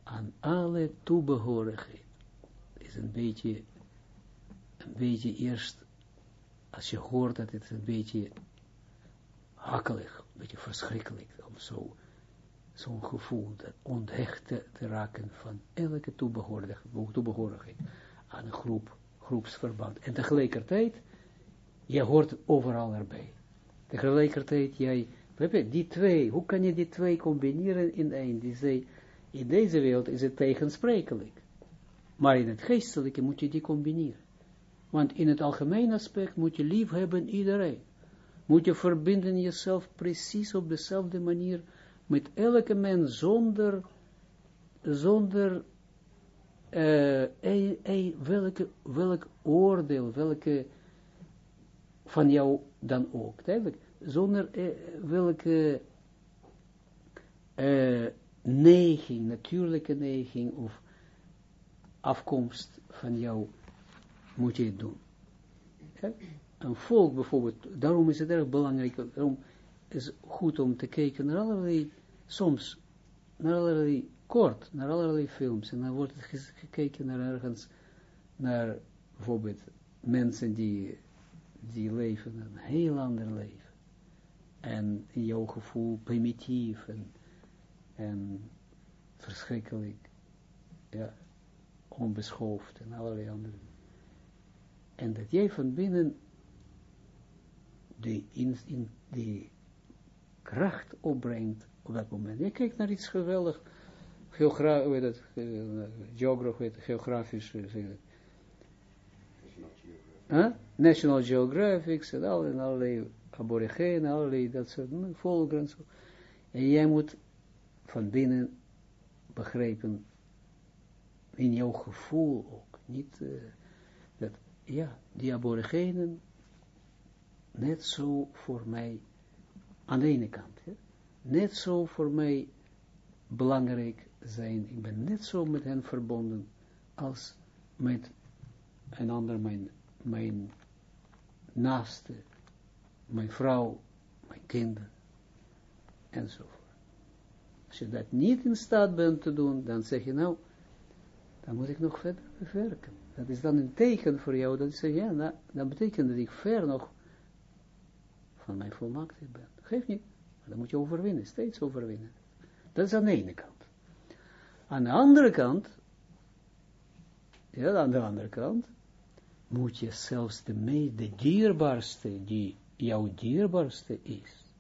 aan alle toebehorigheid. is een beetje, een beetje eerst, als je hoort dat het een beetje hakkelig, een beetje verschrikkelijk, om zo zo'n gevoel, dat onthecht te, raken van elke toebehorigheid aan een groep, groepsverband. En tegelijkertijd, je hoort overal erbij. Tegelijkertijd, jij, die twee, hoe kan je die twee combineren in één? Die zei, in deze wereld is het tegensprekelijk. Maar in het geestelijke moet je die combineren. Want in het algemeen aspect moet je lief hebben iedereen. Moet je verbinden jezelf precies op dezelfde manier met elke mens zonder, zonder uh, welke, welk oordeel, welke van jou dan ook, duidelijk, zonder uh, welke uh, neiging, natuurlijke neiging of afkomst van jou moet je het doen. Een volk bijvoorbeeld, daarom is het erg belangrijk, daarom is goed om te kijken naar allerlei, soms, naar allerlei kort, naar allerlei films, en dan wordt het gekeken naar ergens, naar bijvoorbeeld mensen die, die leven een heel ander leven. En in jouw gevoel primitief en, en verschrikkelijk, ja, onbeschoft en allerlei andere. En dat jij van binnen die, in, in, die kracht opbrengt op dat moment. Je kijkt naar iets geweldig, geogra hoe heet het, geograf, weet het, geografisch, het. National Geographic. Huh? National Geographic, en al- en allerlei aborigenen, allerlei dat soort hm, volkeren en zo. En jij moet van binnen begrijpen, in jouw gevoel ook, niet, eh, ja, die aborigenen, net zo voor mij, aan de ene kant, hè, net zo voor mij belangrijk zijn, ik ben net zo met hen verbonden, als met een ander, mijn, mijn naaste, mijn vrouw, mijn kinderen, enzovoort. Als je dat niet in staat bent te doen, dan zeg je nou, dan moet ik nog verder werken. Dat is dan een teken voor jou, dat je zegt, ja, nou, dat betekent dat ik ver nog van mijn volmaaktheid ben. Geef niet, maar dan moet je overwinnen, steeds overwinnen. Dat is aan de ene kant. Aan de andere kant, ja, aan de andere kant, moet je zelfs de meest, de dierbaarste, die jouw dierbaarste is,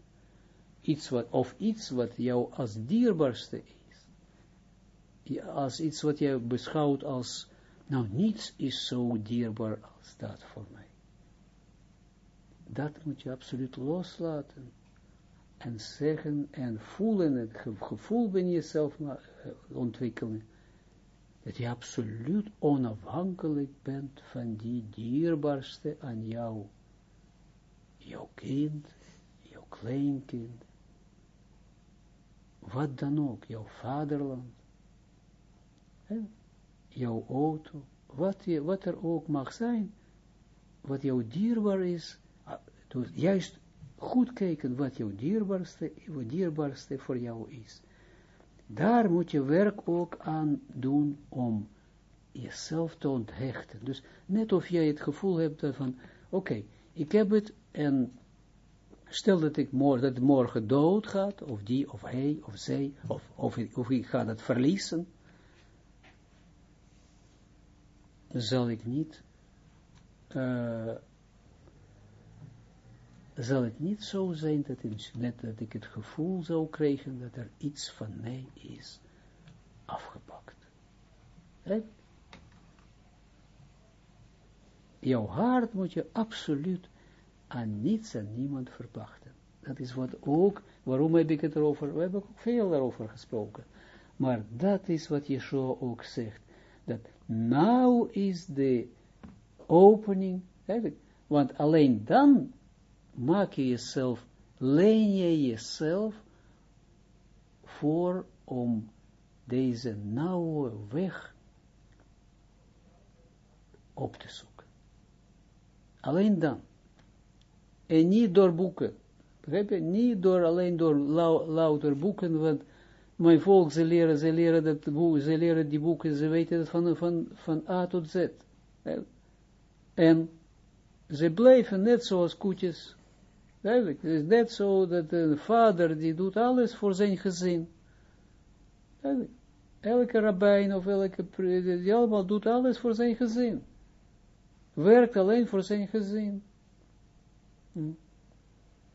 iets wat, of iets wat jou als dierbaarste als iets wat je beschouwt als, nou, niets is zo dierbaar als dat voor mij. Dat moet je absoluut loslaten en zeggen en voelen, het ge- gevoel ben jezelf eh, ontwikkelen, dat je absoluut onafhankelijk bent van die dierbaarste aan jou, jouw kind, jouw kleinkind, wat dan ook, jouw vaderland, hè, jouw auto, wat, je, wat er ook mag zijn, wat jou dierbaar is, juist goed kijken wat jouw dierbaarste, wat dierbaarste voor jou is. Daar moet je werk ook aan doen om jezelf te onthechten. Dus net of jij het gevoel hebt van, oké, ik heb het en stel dat ik morgen, dat morgen dood gaat, of die, of hij, of zij, of, of, of ik ga dat verliezen, zal ik niet, eh, zal het niet zo zijn dat, net dat ik het gevoel zou krijgen dat er iets van mij is afgepakt. Jouw hart moet je absoluut aan niets en niemand verpachten. Dat is wat ook, waarom heb ik het erover, we hebben ook veel daarover gesproken. Maar dat is wat Yeshua ook zegt. Dat now is de opening, want alleen dan maak je jezelf, leen je jezelf voor om deze nauwe weg op te zoeken. Alleen dan. En niet door boeken. Begrijp je? Niet door, alleen door louter boeken, want mijn volk, ze leren, ze leren, dat boek, ze leren die boeken, ze weten het van, van, van A tot Z. En ze blijven net zoals koetjes. Duidelijk, het is net zo dat een vader, die doet alles voor zijn gezin. Duidelijk. Elke rabbijn of elke, die allemaal doet alles voor zijn gezin. Werkt alleen voor zijn gezin. Hm.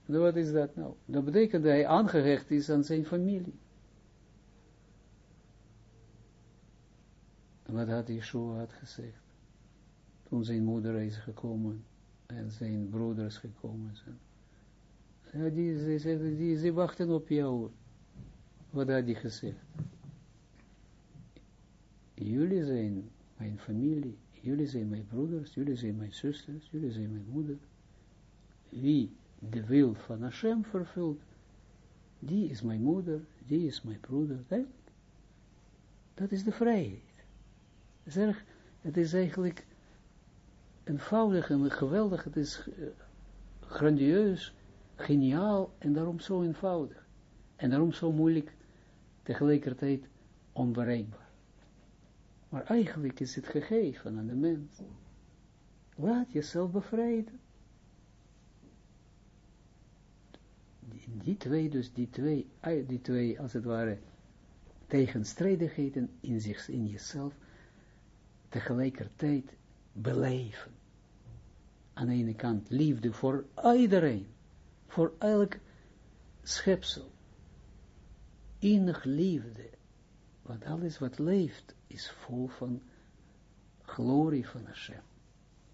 Wat is dat nou? Dat betekent dat hij aangehecht is aan zijn familie. Wat had Yeshua had gezegd? Toen zijn moeder is gekomen en zijn broeders gekomen zijn. Ja, die, ze, ze, die, ze wachten op jou. Wat had hij gezegd? Jullie zijn mijn familie, jullie zijn mijn broeders, jullie zijn mijn zusters, jullie zijn mijn moeder. Wie de wil van Hashem vervult, die is mijn moeder, die is mijn broeder. Dat is de vrijheid. Het is, het is eigenlijk eenvoudig en geweldig, het is uh, grandieus, geniaal en daarom zo eenvoudig. En daarom zo moeilijk, tegelijkertijd onbereikbaar. Maar eigenlijk is het gegeven aan de mens. Laat jezelf bevrijden. Die, die twee, dus die twee, die twee, als het ware, tegenstrijdigheden in zich, in jezelf, tegelijkertijd beleven. Aan de ene kant liefde voor iedereen, voor elk schepsel. Innig liefde. Want alles wat leeft is vol van glorie van Hashem.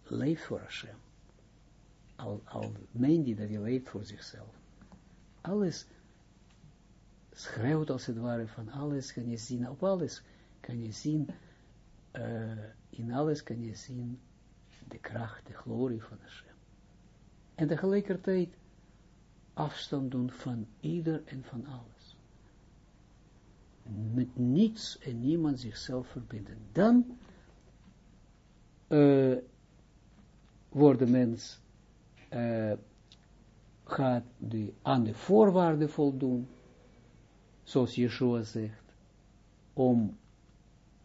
Leeft voor Hashem. Al, al meent die dat hij leeft voor zichzelf. Alles schreeuwt als het ware van alles kan je zien, op alles kan je zien, uh, in alles kan je zien de kracht, de glorie van Hashem. En tegelijkertijd afstand doen van ieder en van alles. Met niets en niemand zichzelf verbinden. Dan uh, wordt de mens uh, gaat die, aan de voorwaarden voldoen, zoals Yeshua zegt, om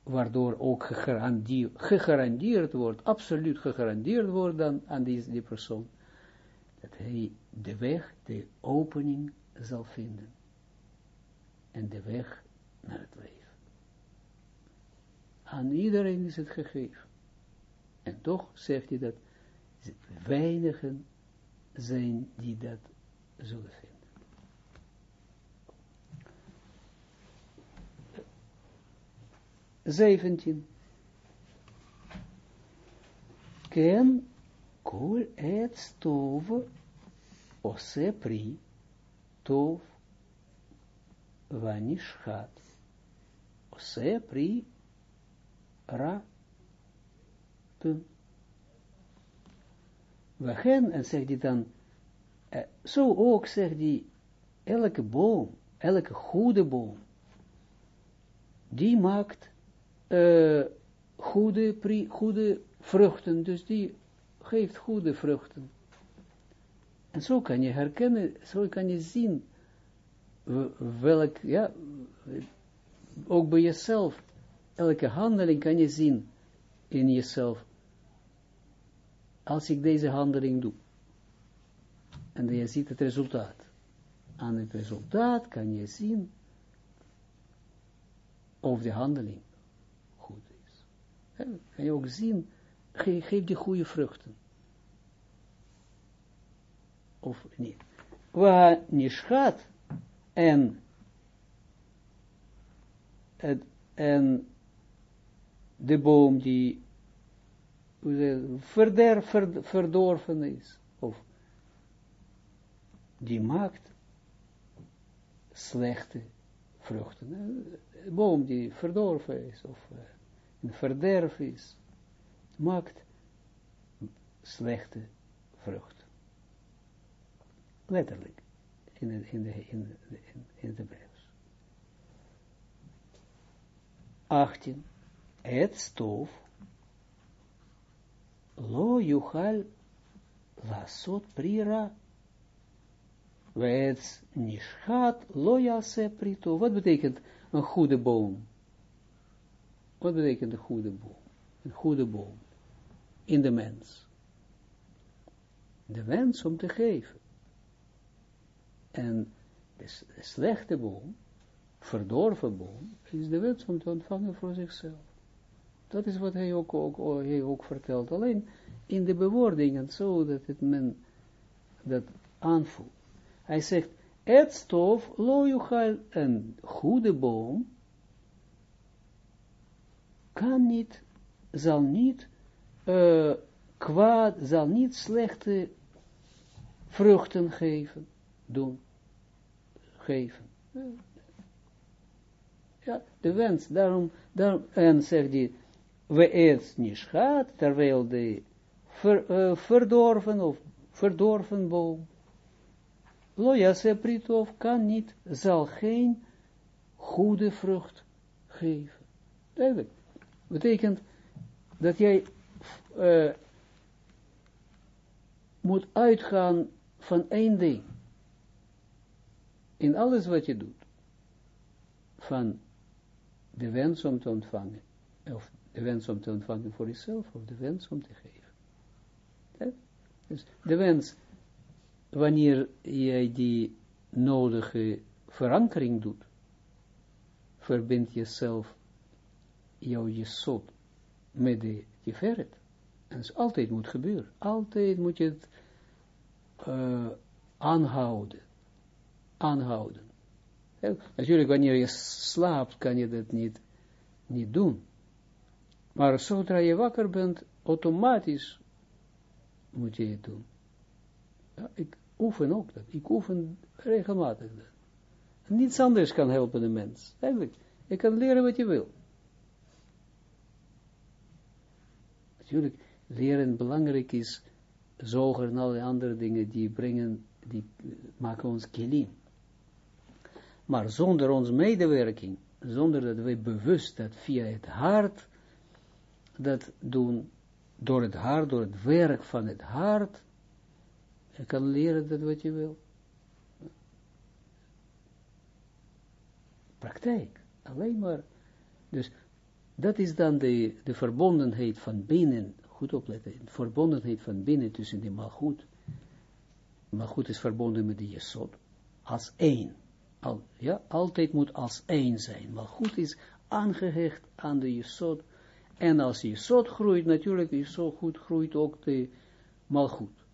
waardoor ook gegarandeerd, gegarandeerd wordt, absoluut gegarandeerd wordt dan aan die, die persoon, dat hij de weg, de opening zal vinden. En de weg naar het leven. Aan iedereen is het gegeven. En toch zegt hij dat weinigen zijn die dat zullen vinden. Zeventien. Ken kol et stov ose pri tov vanishchat ose pri ra punt. We en zegt hij dan, eh, zo ook zegt hij, elke boom, elke goede boom, die maakt uh, goede, pri, goede vruchten, dus die geeft goede vruchten. En zo kan je herkennen, zo kan je zien, welk, ja, ook bij jezelf, elke handeling kan je zien in jezelf, als ik deze handeling doe. En je ziet het resultaat. Aan het resultaat kan je zien of de handeling. Kan je ook zien, ge geef die goede vruchten. Of niet. Waar gaat en, en de boom die verder, verdorven is, of die maakt slechte vruchten. Een boom die verdorven is, of uh, een verderf is, maakt slechte vruchten. Letterlijk, in, de, in, de, in, de, in, de Hebreeuws. 18. Het stof lo yuchal lasot prira, wets nishchat lo yase prito. Wat betekent een goede boom? Wat betekent een goede boom? Een goede boom in de mens. De wens om te geven. En de, de slechte boom, verdorven boom, is de wens om te ontvangen voor zichzelf. Dat is wat hij ook, ook vertelt. Alleen in de bewoordingen, zo dat het men dat aanvoelt. Hij zegt, het stof, lojuchal, een goede boom, kan niet, zal niet, kwaad, zal niet slechte vruchten geven, doen, geven. Ja, de wens, daarom, daarom en zegt hij, we het niet gaat, terwijl de ver, verdorven of verdorven boom, loja sepritov kan niet, zal geen goede vrucht geven. Duidelijk. Betekent dat jij uh, moet uitgaan van één ding. In alles wat je doet. Van de wens om te ontvangen. Of de wens om te ontvangen voor jezelf of de wens om te geven. Dus de wens, wanneer jij die nodige verankering doet, verbind jezelf, jouw jesot, met de tiferet. En dat altijd moet gebeuren. Altijd moet je het uh, aanhouden. Aanhouden. Natuurlijk, wanneer je slaapt, kan je dat niet, niet doen. Maar zodra je wakker bent, automatisch moet je het doen. Ja, ik oefen ook dat. Ik oefen regelmatig dat. Niets anders kan helpen de mens. Eigenlijk, je kan leren wat je wil. Natuurlijk, leren belangrijk is, zoger en alle andere dingen die brengen, die maken ons kilim. Maar zonder onze medewerking, zonder dat wij bewust dat via het hart, dat doen, door het hart, door het werk van het hart, je kan leren dat wat je wil. Praktijk, alleen maar. Dus dat is dan de, de verbondenheid van binnen, goed opletten, de verbondenheid van binnen tussen de malgoed. Malgoed is verbonden met de jesod, als één. Al, ja, altijd moet als één zijn. Malgoed is aangehecht aan de jesod. En als jesod groeit, natuurlijk, jesod goed groeit ook de malgoed.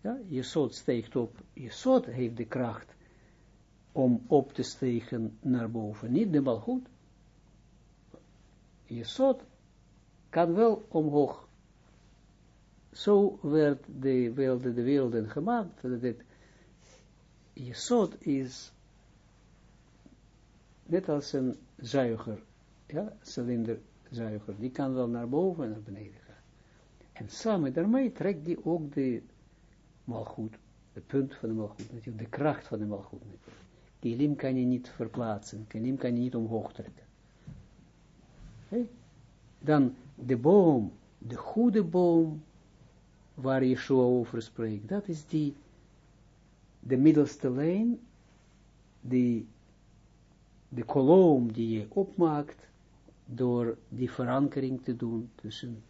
Ja, jesod steekt op, jesod heeft de kracht om op te stegen naar boven, niet de malgoed. Jesod kan wel omhoog. Zo werd de wereld, de werelden gemaakt, dat het Jesod is net als een zuiger, ja, cilinderzuiger, die kan wel naar boven en naar beneden gaan. En samen daarmee trekt die ook de malgoed, de punt van de malgoed, natuurlijk, de kracht van de malgoed. Lim kan je niet verplaatsen, die lim kan je niet omhoog trekken. Dan de boom, de goede boom, waar Yeshua over spreekt, dat is die, de middelste lijn, die, de kolom die je opmaakt, door die verankering te doen tussen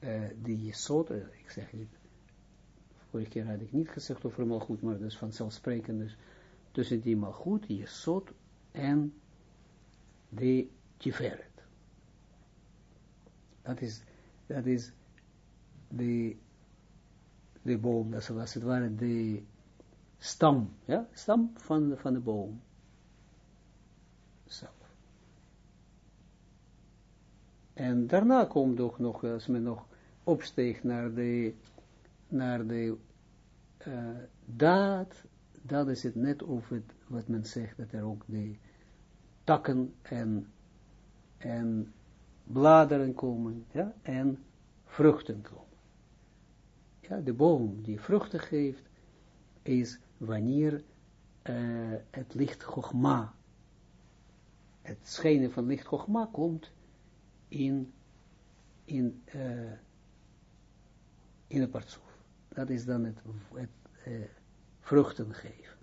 uh, die jesot, uh, ik zeg het, vorige keer had ik niet gezegd over malgoed, maar dus vanzelfsprekend, dus tussen die malgoed, jesot en de tiferet. Dat is, dat is de, de boom, als het ware de stam, ja, stam van, van de boom. Zelf. En daarna komt ook nog, als men nog opsteegt naar de, naar de uh, daad, dat is het net het, wat men zegt, dat er ook de takken en, en bladeren komen, ja, en vruchten komen. Ja, de boom die vruchten geeft, is wanneer uh, het licht Chogma, het schijnen van licht Chogma komt in, in, uh, in een partsoef. Dat is dan het, het uh, vruchten geven.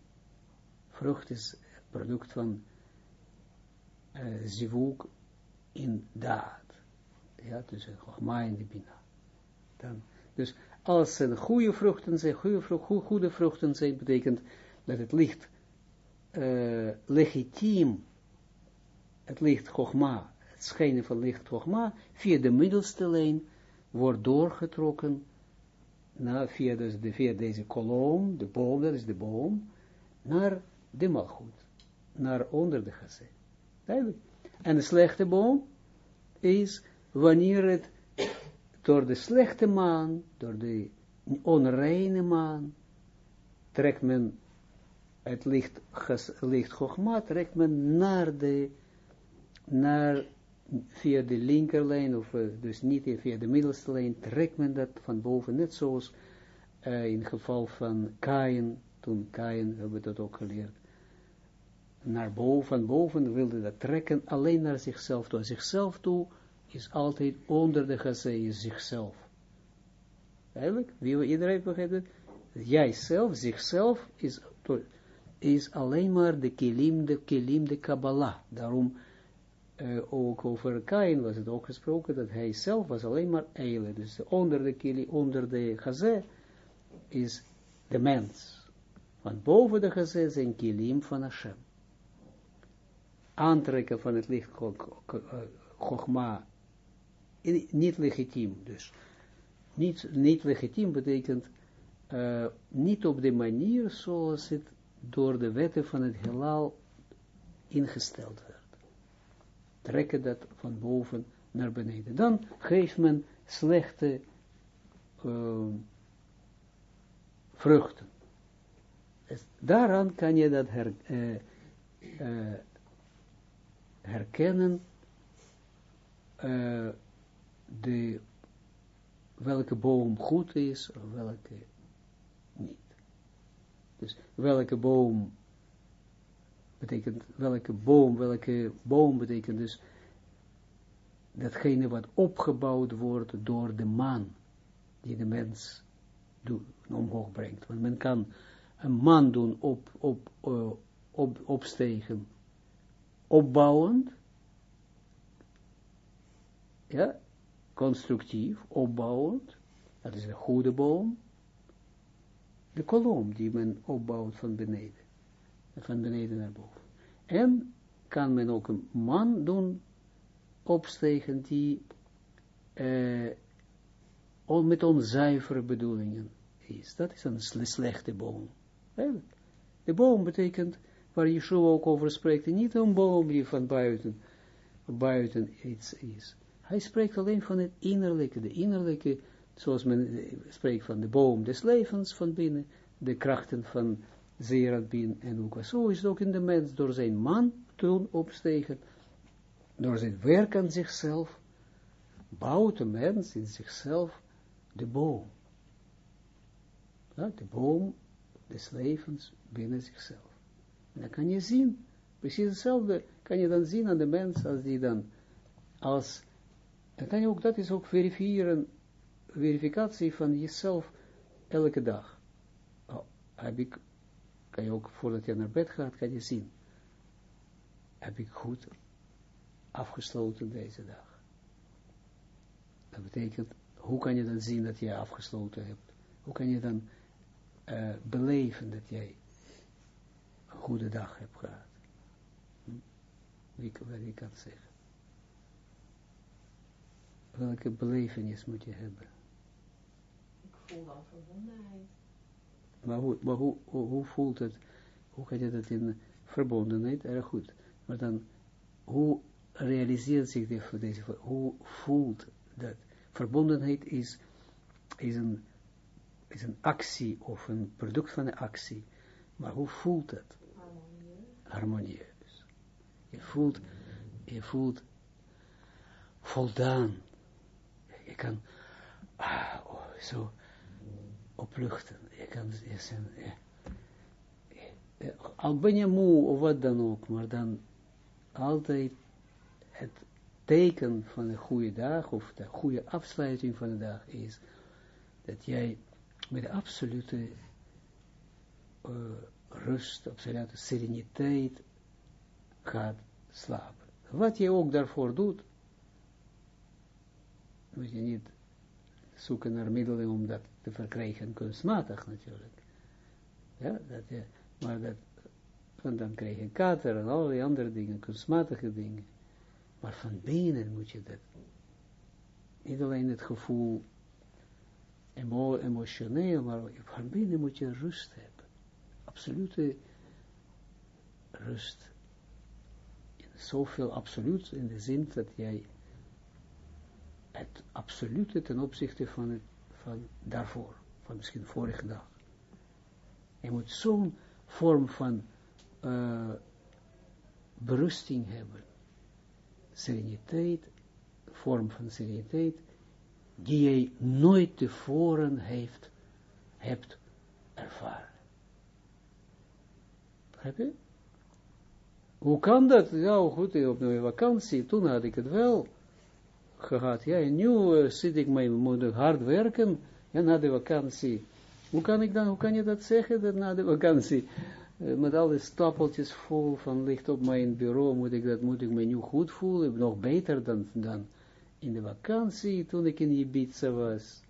Vrucht is het product van uh, zivuk in daad. Ja, tussen Chogma en de Bina. Dan, dus als er goede vruchten zijn, goede, vruchten, goede vruchten zijn, betekent dat het licht uh, legitiem, het licht Chogma, het schijnen van licht Chogma, via de middelste lijn wordt doorgetrokken, naar, via, dus de, deze kolom, de boom, dat is de boom, naar de malgoed, naar onder de gazé. Duidelijk. En de slechte boom is wanneer het door de slechte maan, door de onreine maan, trekt men het licht, licht Chogma, trekt men naar de, naar, via de linkerlijn, of uh, dus niet via de middelste lijn, trekt men dat van boven, net zoals uh, in het geval van Kain, toen Kain, hebben we dat ook geleerd, naar boven, boven wilde dat trekken, alleen naar zichzelf toe, zichzelf toe, is altijd onder de gazé, zichzelf. Eigenlijk, wie iedereen begrijpt het? Jij zelf, zichzelf, is, is alleen maar de kilim, de kilim, de Kabbalah. Daarom, uh, ook over Kain was het ook gesproken, dat hij zelf was alleen maar eile. Dus onder de kilim, onder de gazé, is de mens. Want boven de gazé zijn kilim van Hashem. Aantrekken van het licht Chogma niet legitiem. Dus niet, niet legitiem betekent eh, niet op de manier zoals het door de wetten van het heelal ingesteld werd. Trekken dat van boven naar beneden. Dan geeft men slechte uh, vruchten. Dus daaraan kan je dat her, uh, herkennen, de, welke boom goed is, of welke niet. Dus welke boom betekent, welke boom, welke boom betekent dus datgene wat opgebouwd wordt door de man, die de mens omhoog brengt. Want men kan een man doen op, op, uh, op, opstegen, opbouwend, ja, constructief, opbouwend, dat is een goede boom, de kolom die men opbouwt van beneden, van beneden naar boven. En kan men ook een man doen opstegen die uh, met onzuivere bedoelingen is. Dat is een slechte boom. De boom betekent, waar Yeshua ook over spreekt, niet een boom die van buiten, buiten iets is. Hij spreekt alleen van het innerlijke, de innerlijke, zoals men spreekt van de boom des levens van binnen, de krachten van Zeradbin en ook zo is het ook in de mens, door zijn man toen opstegen, door zijn werk aan zichzelf, bouwt de mens in zichzelf de boom. Ja, de boom des levens binnen zichzelf. En dan kan je zien, precies hetzelfde kan je dan zien aan de mens, als die dan, als, dan kan je ook, dat is ook verifiëren, verificatie van jezelf elke dag. Oh, heb ik, kan je ook, voordat je naar bed gaat, kan je zien, heb ik goed afgesloten deze dag. Dat betekent, hoe kan je dan zien dat je afgesloten hebt? Hoe kan je dan uh, beleven dat jij goede dag hebt gehad? Wie, wie kan zeggen? Welke belevenis moet je hebben? Ik voel wel verbondenheid. Maar, hoe, maar hoe, hoe, hoe voelt het? Hoe kan je dat in verbondenheid? Erg goed. Maar dan, hoe realiseert zich deze, deze hoe voelt dat? Verbondenheid is, is, een, is een actie of een product van een actie. Maar hoe voelt het? Harmonieus. Je voelt, je voelt voldaan. Je kan ah, oh, zo opluchten. Je kan, je zijn, al ben je moe of wat dan ook, maar dan altijd het teken van een goede dag, of de goede afsluiting van de dag is, dat jij met absolute uh, rust, absolute sereniteit gaat slapen. Wat je ook daarvoor doet, moet je niet zoeken naar middelen om dat te verkrijgen, kunstmatig natuurlijk. Ja, dat je, maar dat, want dan krijg je kater en allerlei andere dingen, kunstmatige dingen. Maar van binnen moet je dat, niet alleen het gevoel, emo, emotioneel, maar van binnen moet je rust hebben. Absolute rust. Zoveel absoluut in de zin dat jij het absolute ten opzichte van, het, van daarvoor, van misschien vorige dag. Je moet zo'n vorm van uh, berusting hebben, sereniteit, vorm van sereniteit, die jij nooit tevoren heeft, hebt ervaren. Heb je? Hoe kan dat? Ja, goed, op mijn vakantie, toen had ik het wel gehad. Ja, en nu uh, zit ik mijn moeder hard werken, ja, na de vakantie. Hoe kan ik dan, hoe kan je dat zeggen, dat na de vakantie? Uh, met alle stapeltjes vol van licht op mijn bureau, moet ik dat, moet ik me nu goed voelen, nog beter dan, dan in de vakantie, toen ik in Ibiza was.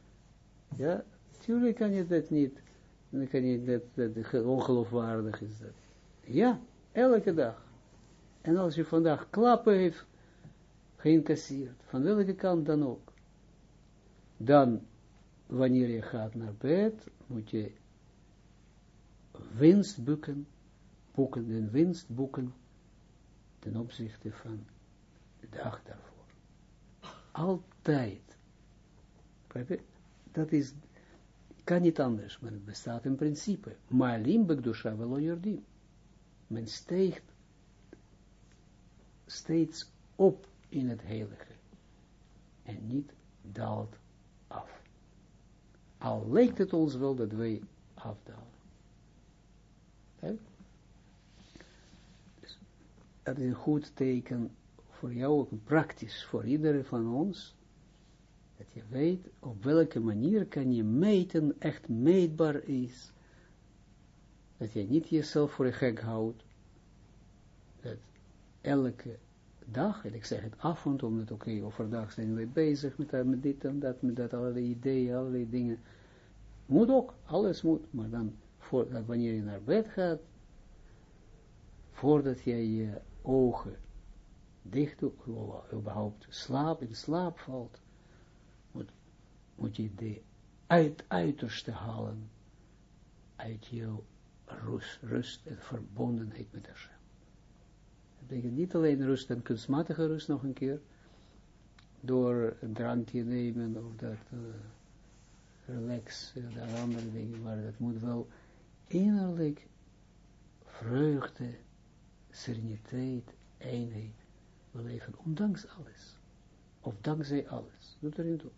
Ja, tuurlijk kan je dat niet, dan kan je dat, dat ongeloofwaardig is dat. Ja, elke dag. En als je vandaag klappen heeft geïncasseerd, van welke kant dan ook. Dan, wanneer je gaat naar bed, moet je winst boeken, boeken, de winst boeken ten opzichte van de dag daarvoor. Altijd. Dat is, kan niet anders, maar het bestaat in principe. Maar limbek dusha velo jordim. Men steekt steeds op in het heilige. En niet daalt af. Al lijkt het ons wel dat wij afdalen. Hè? Dus, dat is een goed teken voor jou, ook praktisch voor iedereen van ons, dat je weet op welke manier kan je meten, echt meetbaar is, dat je niet jezelf voor een gek houdt, dat elke dag, en ik zeg het avond, omdat oké, overdag zijn we bezig met, met dit en dat, met dat, allerlei ideeën, allerlei dingen, moet ook, alles moet, maar dan, voor, dat wanneer je naar bed gaat, voordat je je ogen dicht doet, überhaupt slaap, in slaap valt, moet, moet je de uit, uiterste halen uit jouw rust, rust en verbondenheid met Hashem. Dat betekent niet alleen rust en kunstmatige rust nog een keer, door een drankje nemen of dat uh, relax, uh, dat andere dingen, maar dat moet wel innerlijk vreugde, sereniteit, eenheid beleven, ondanks alles. Of dankzij alles. Doet erin toe.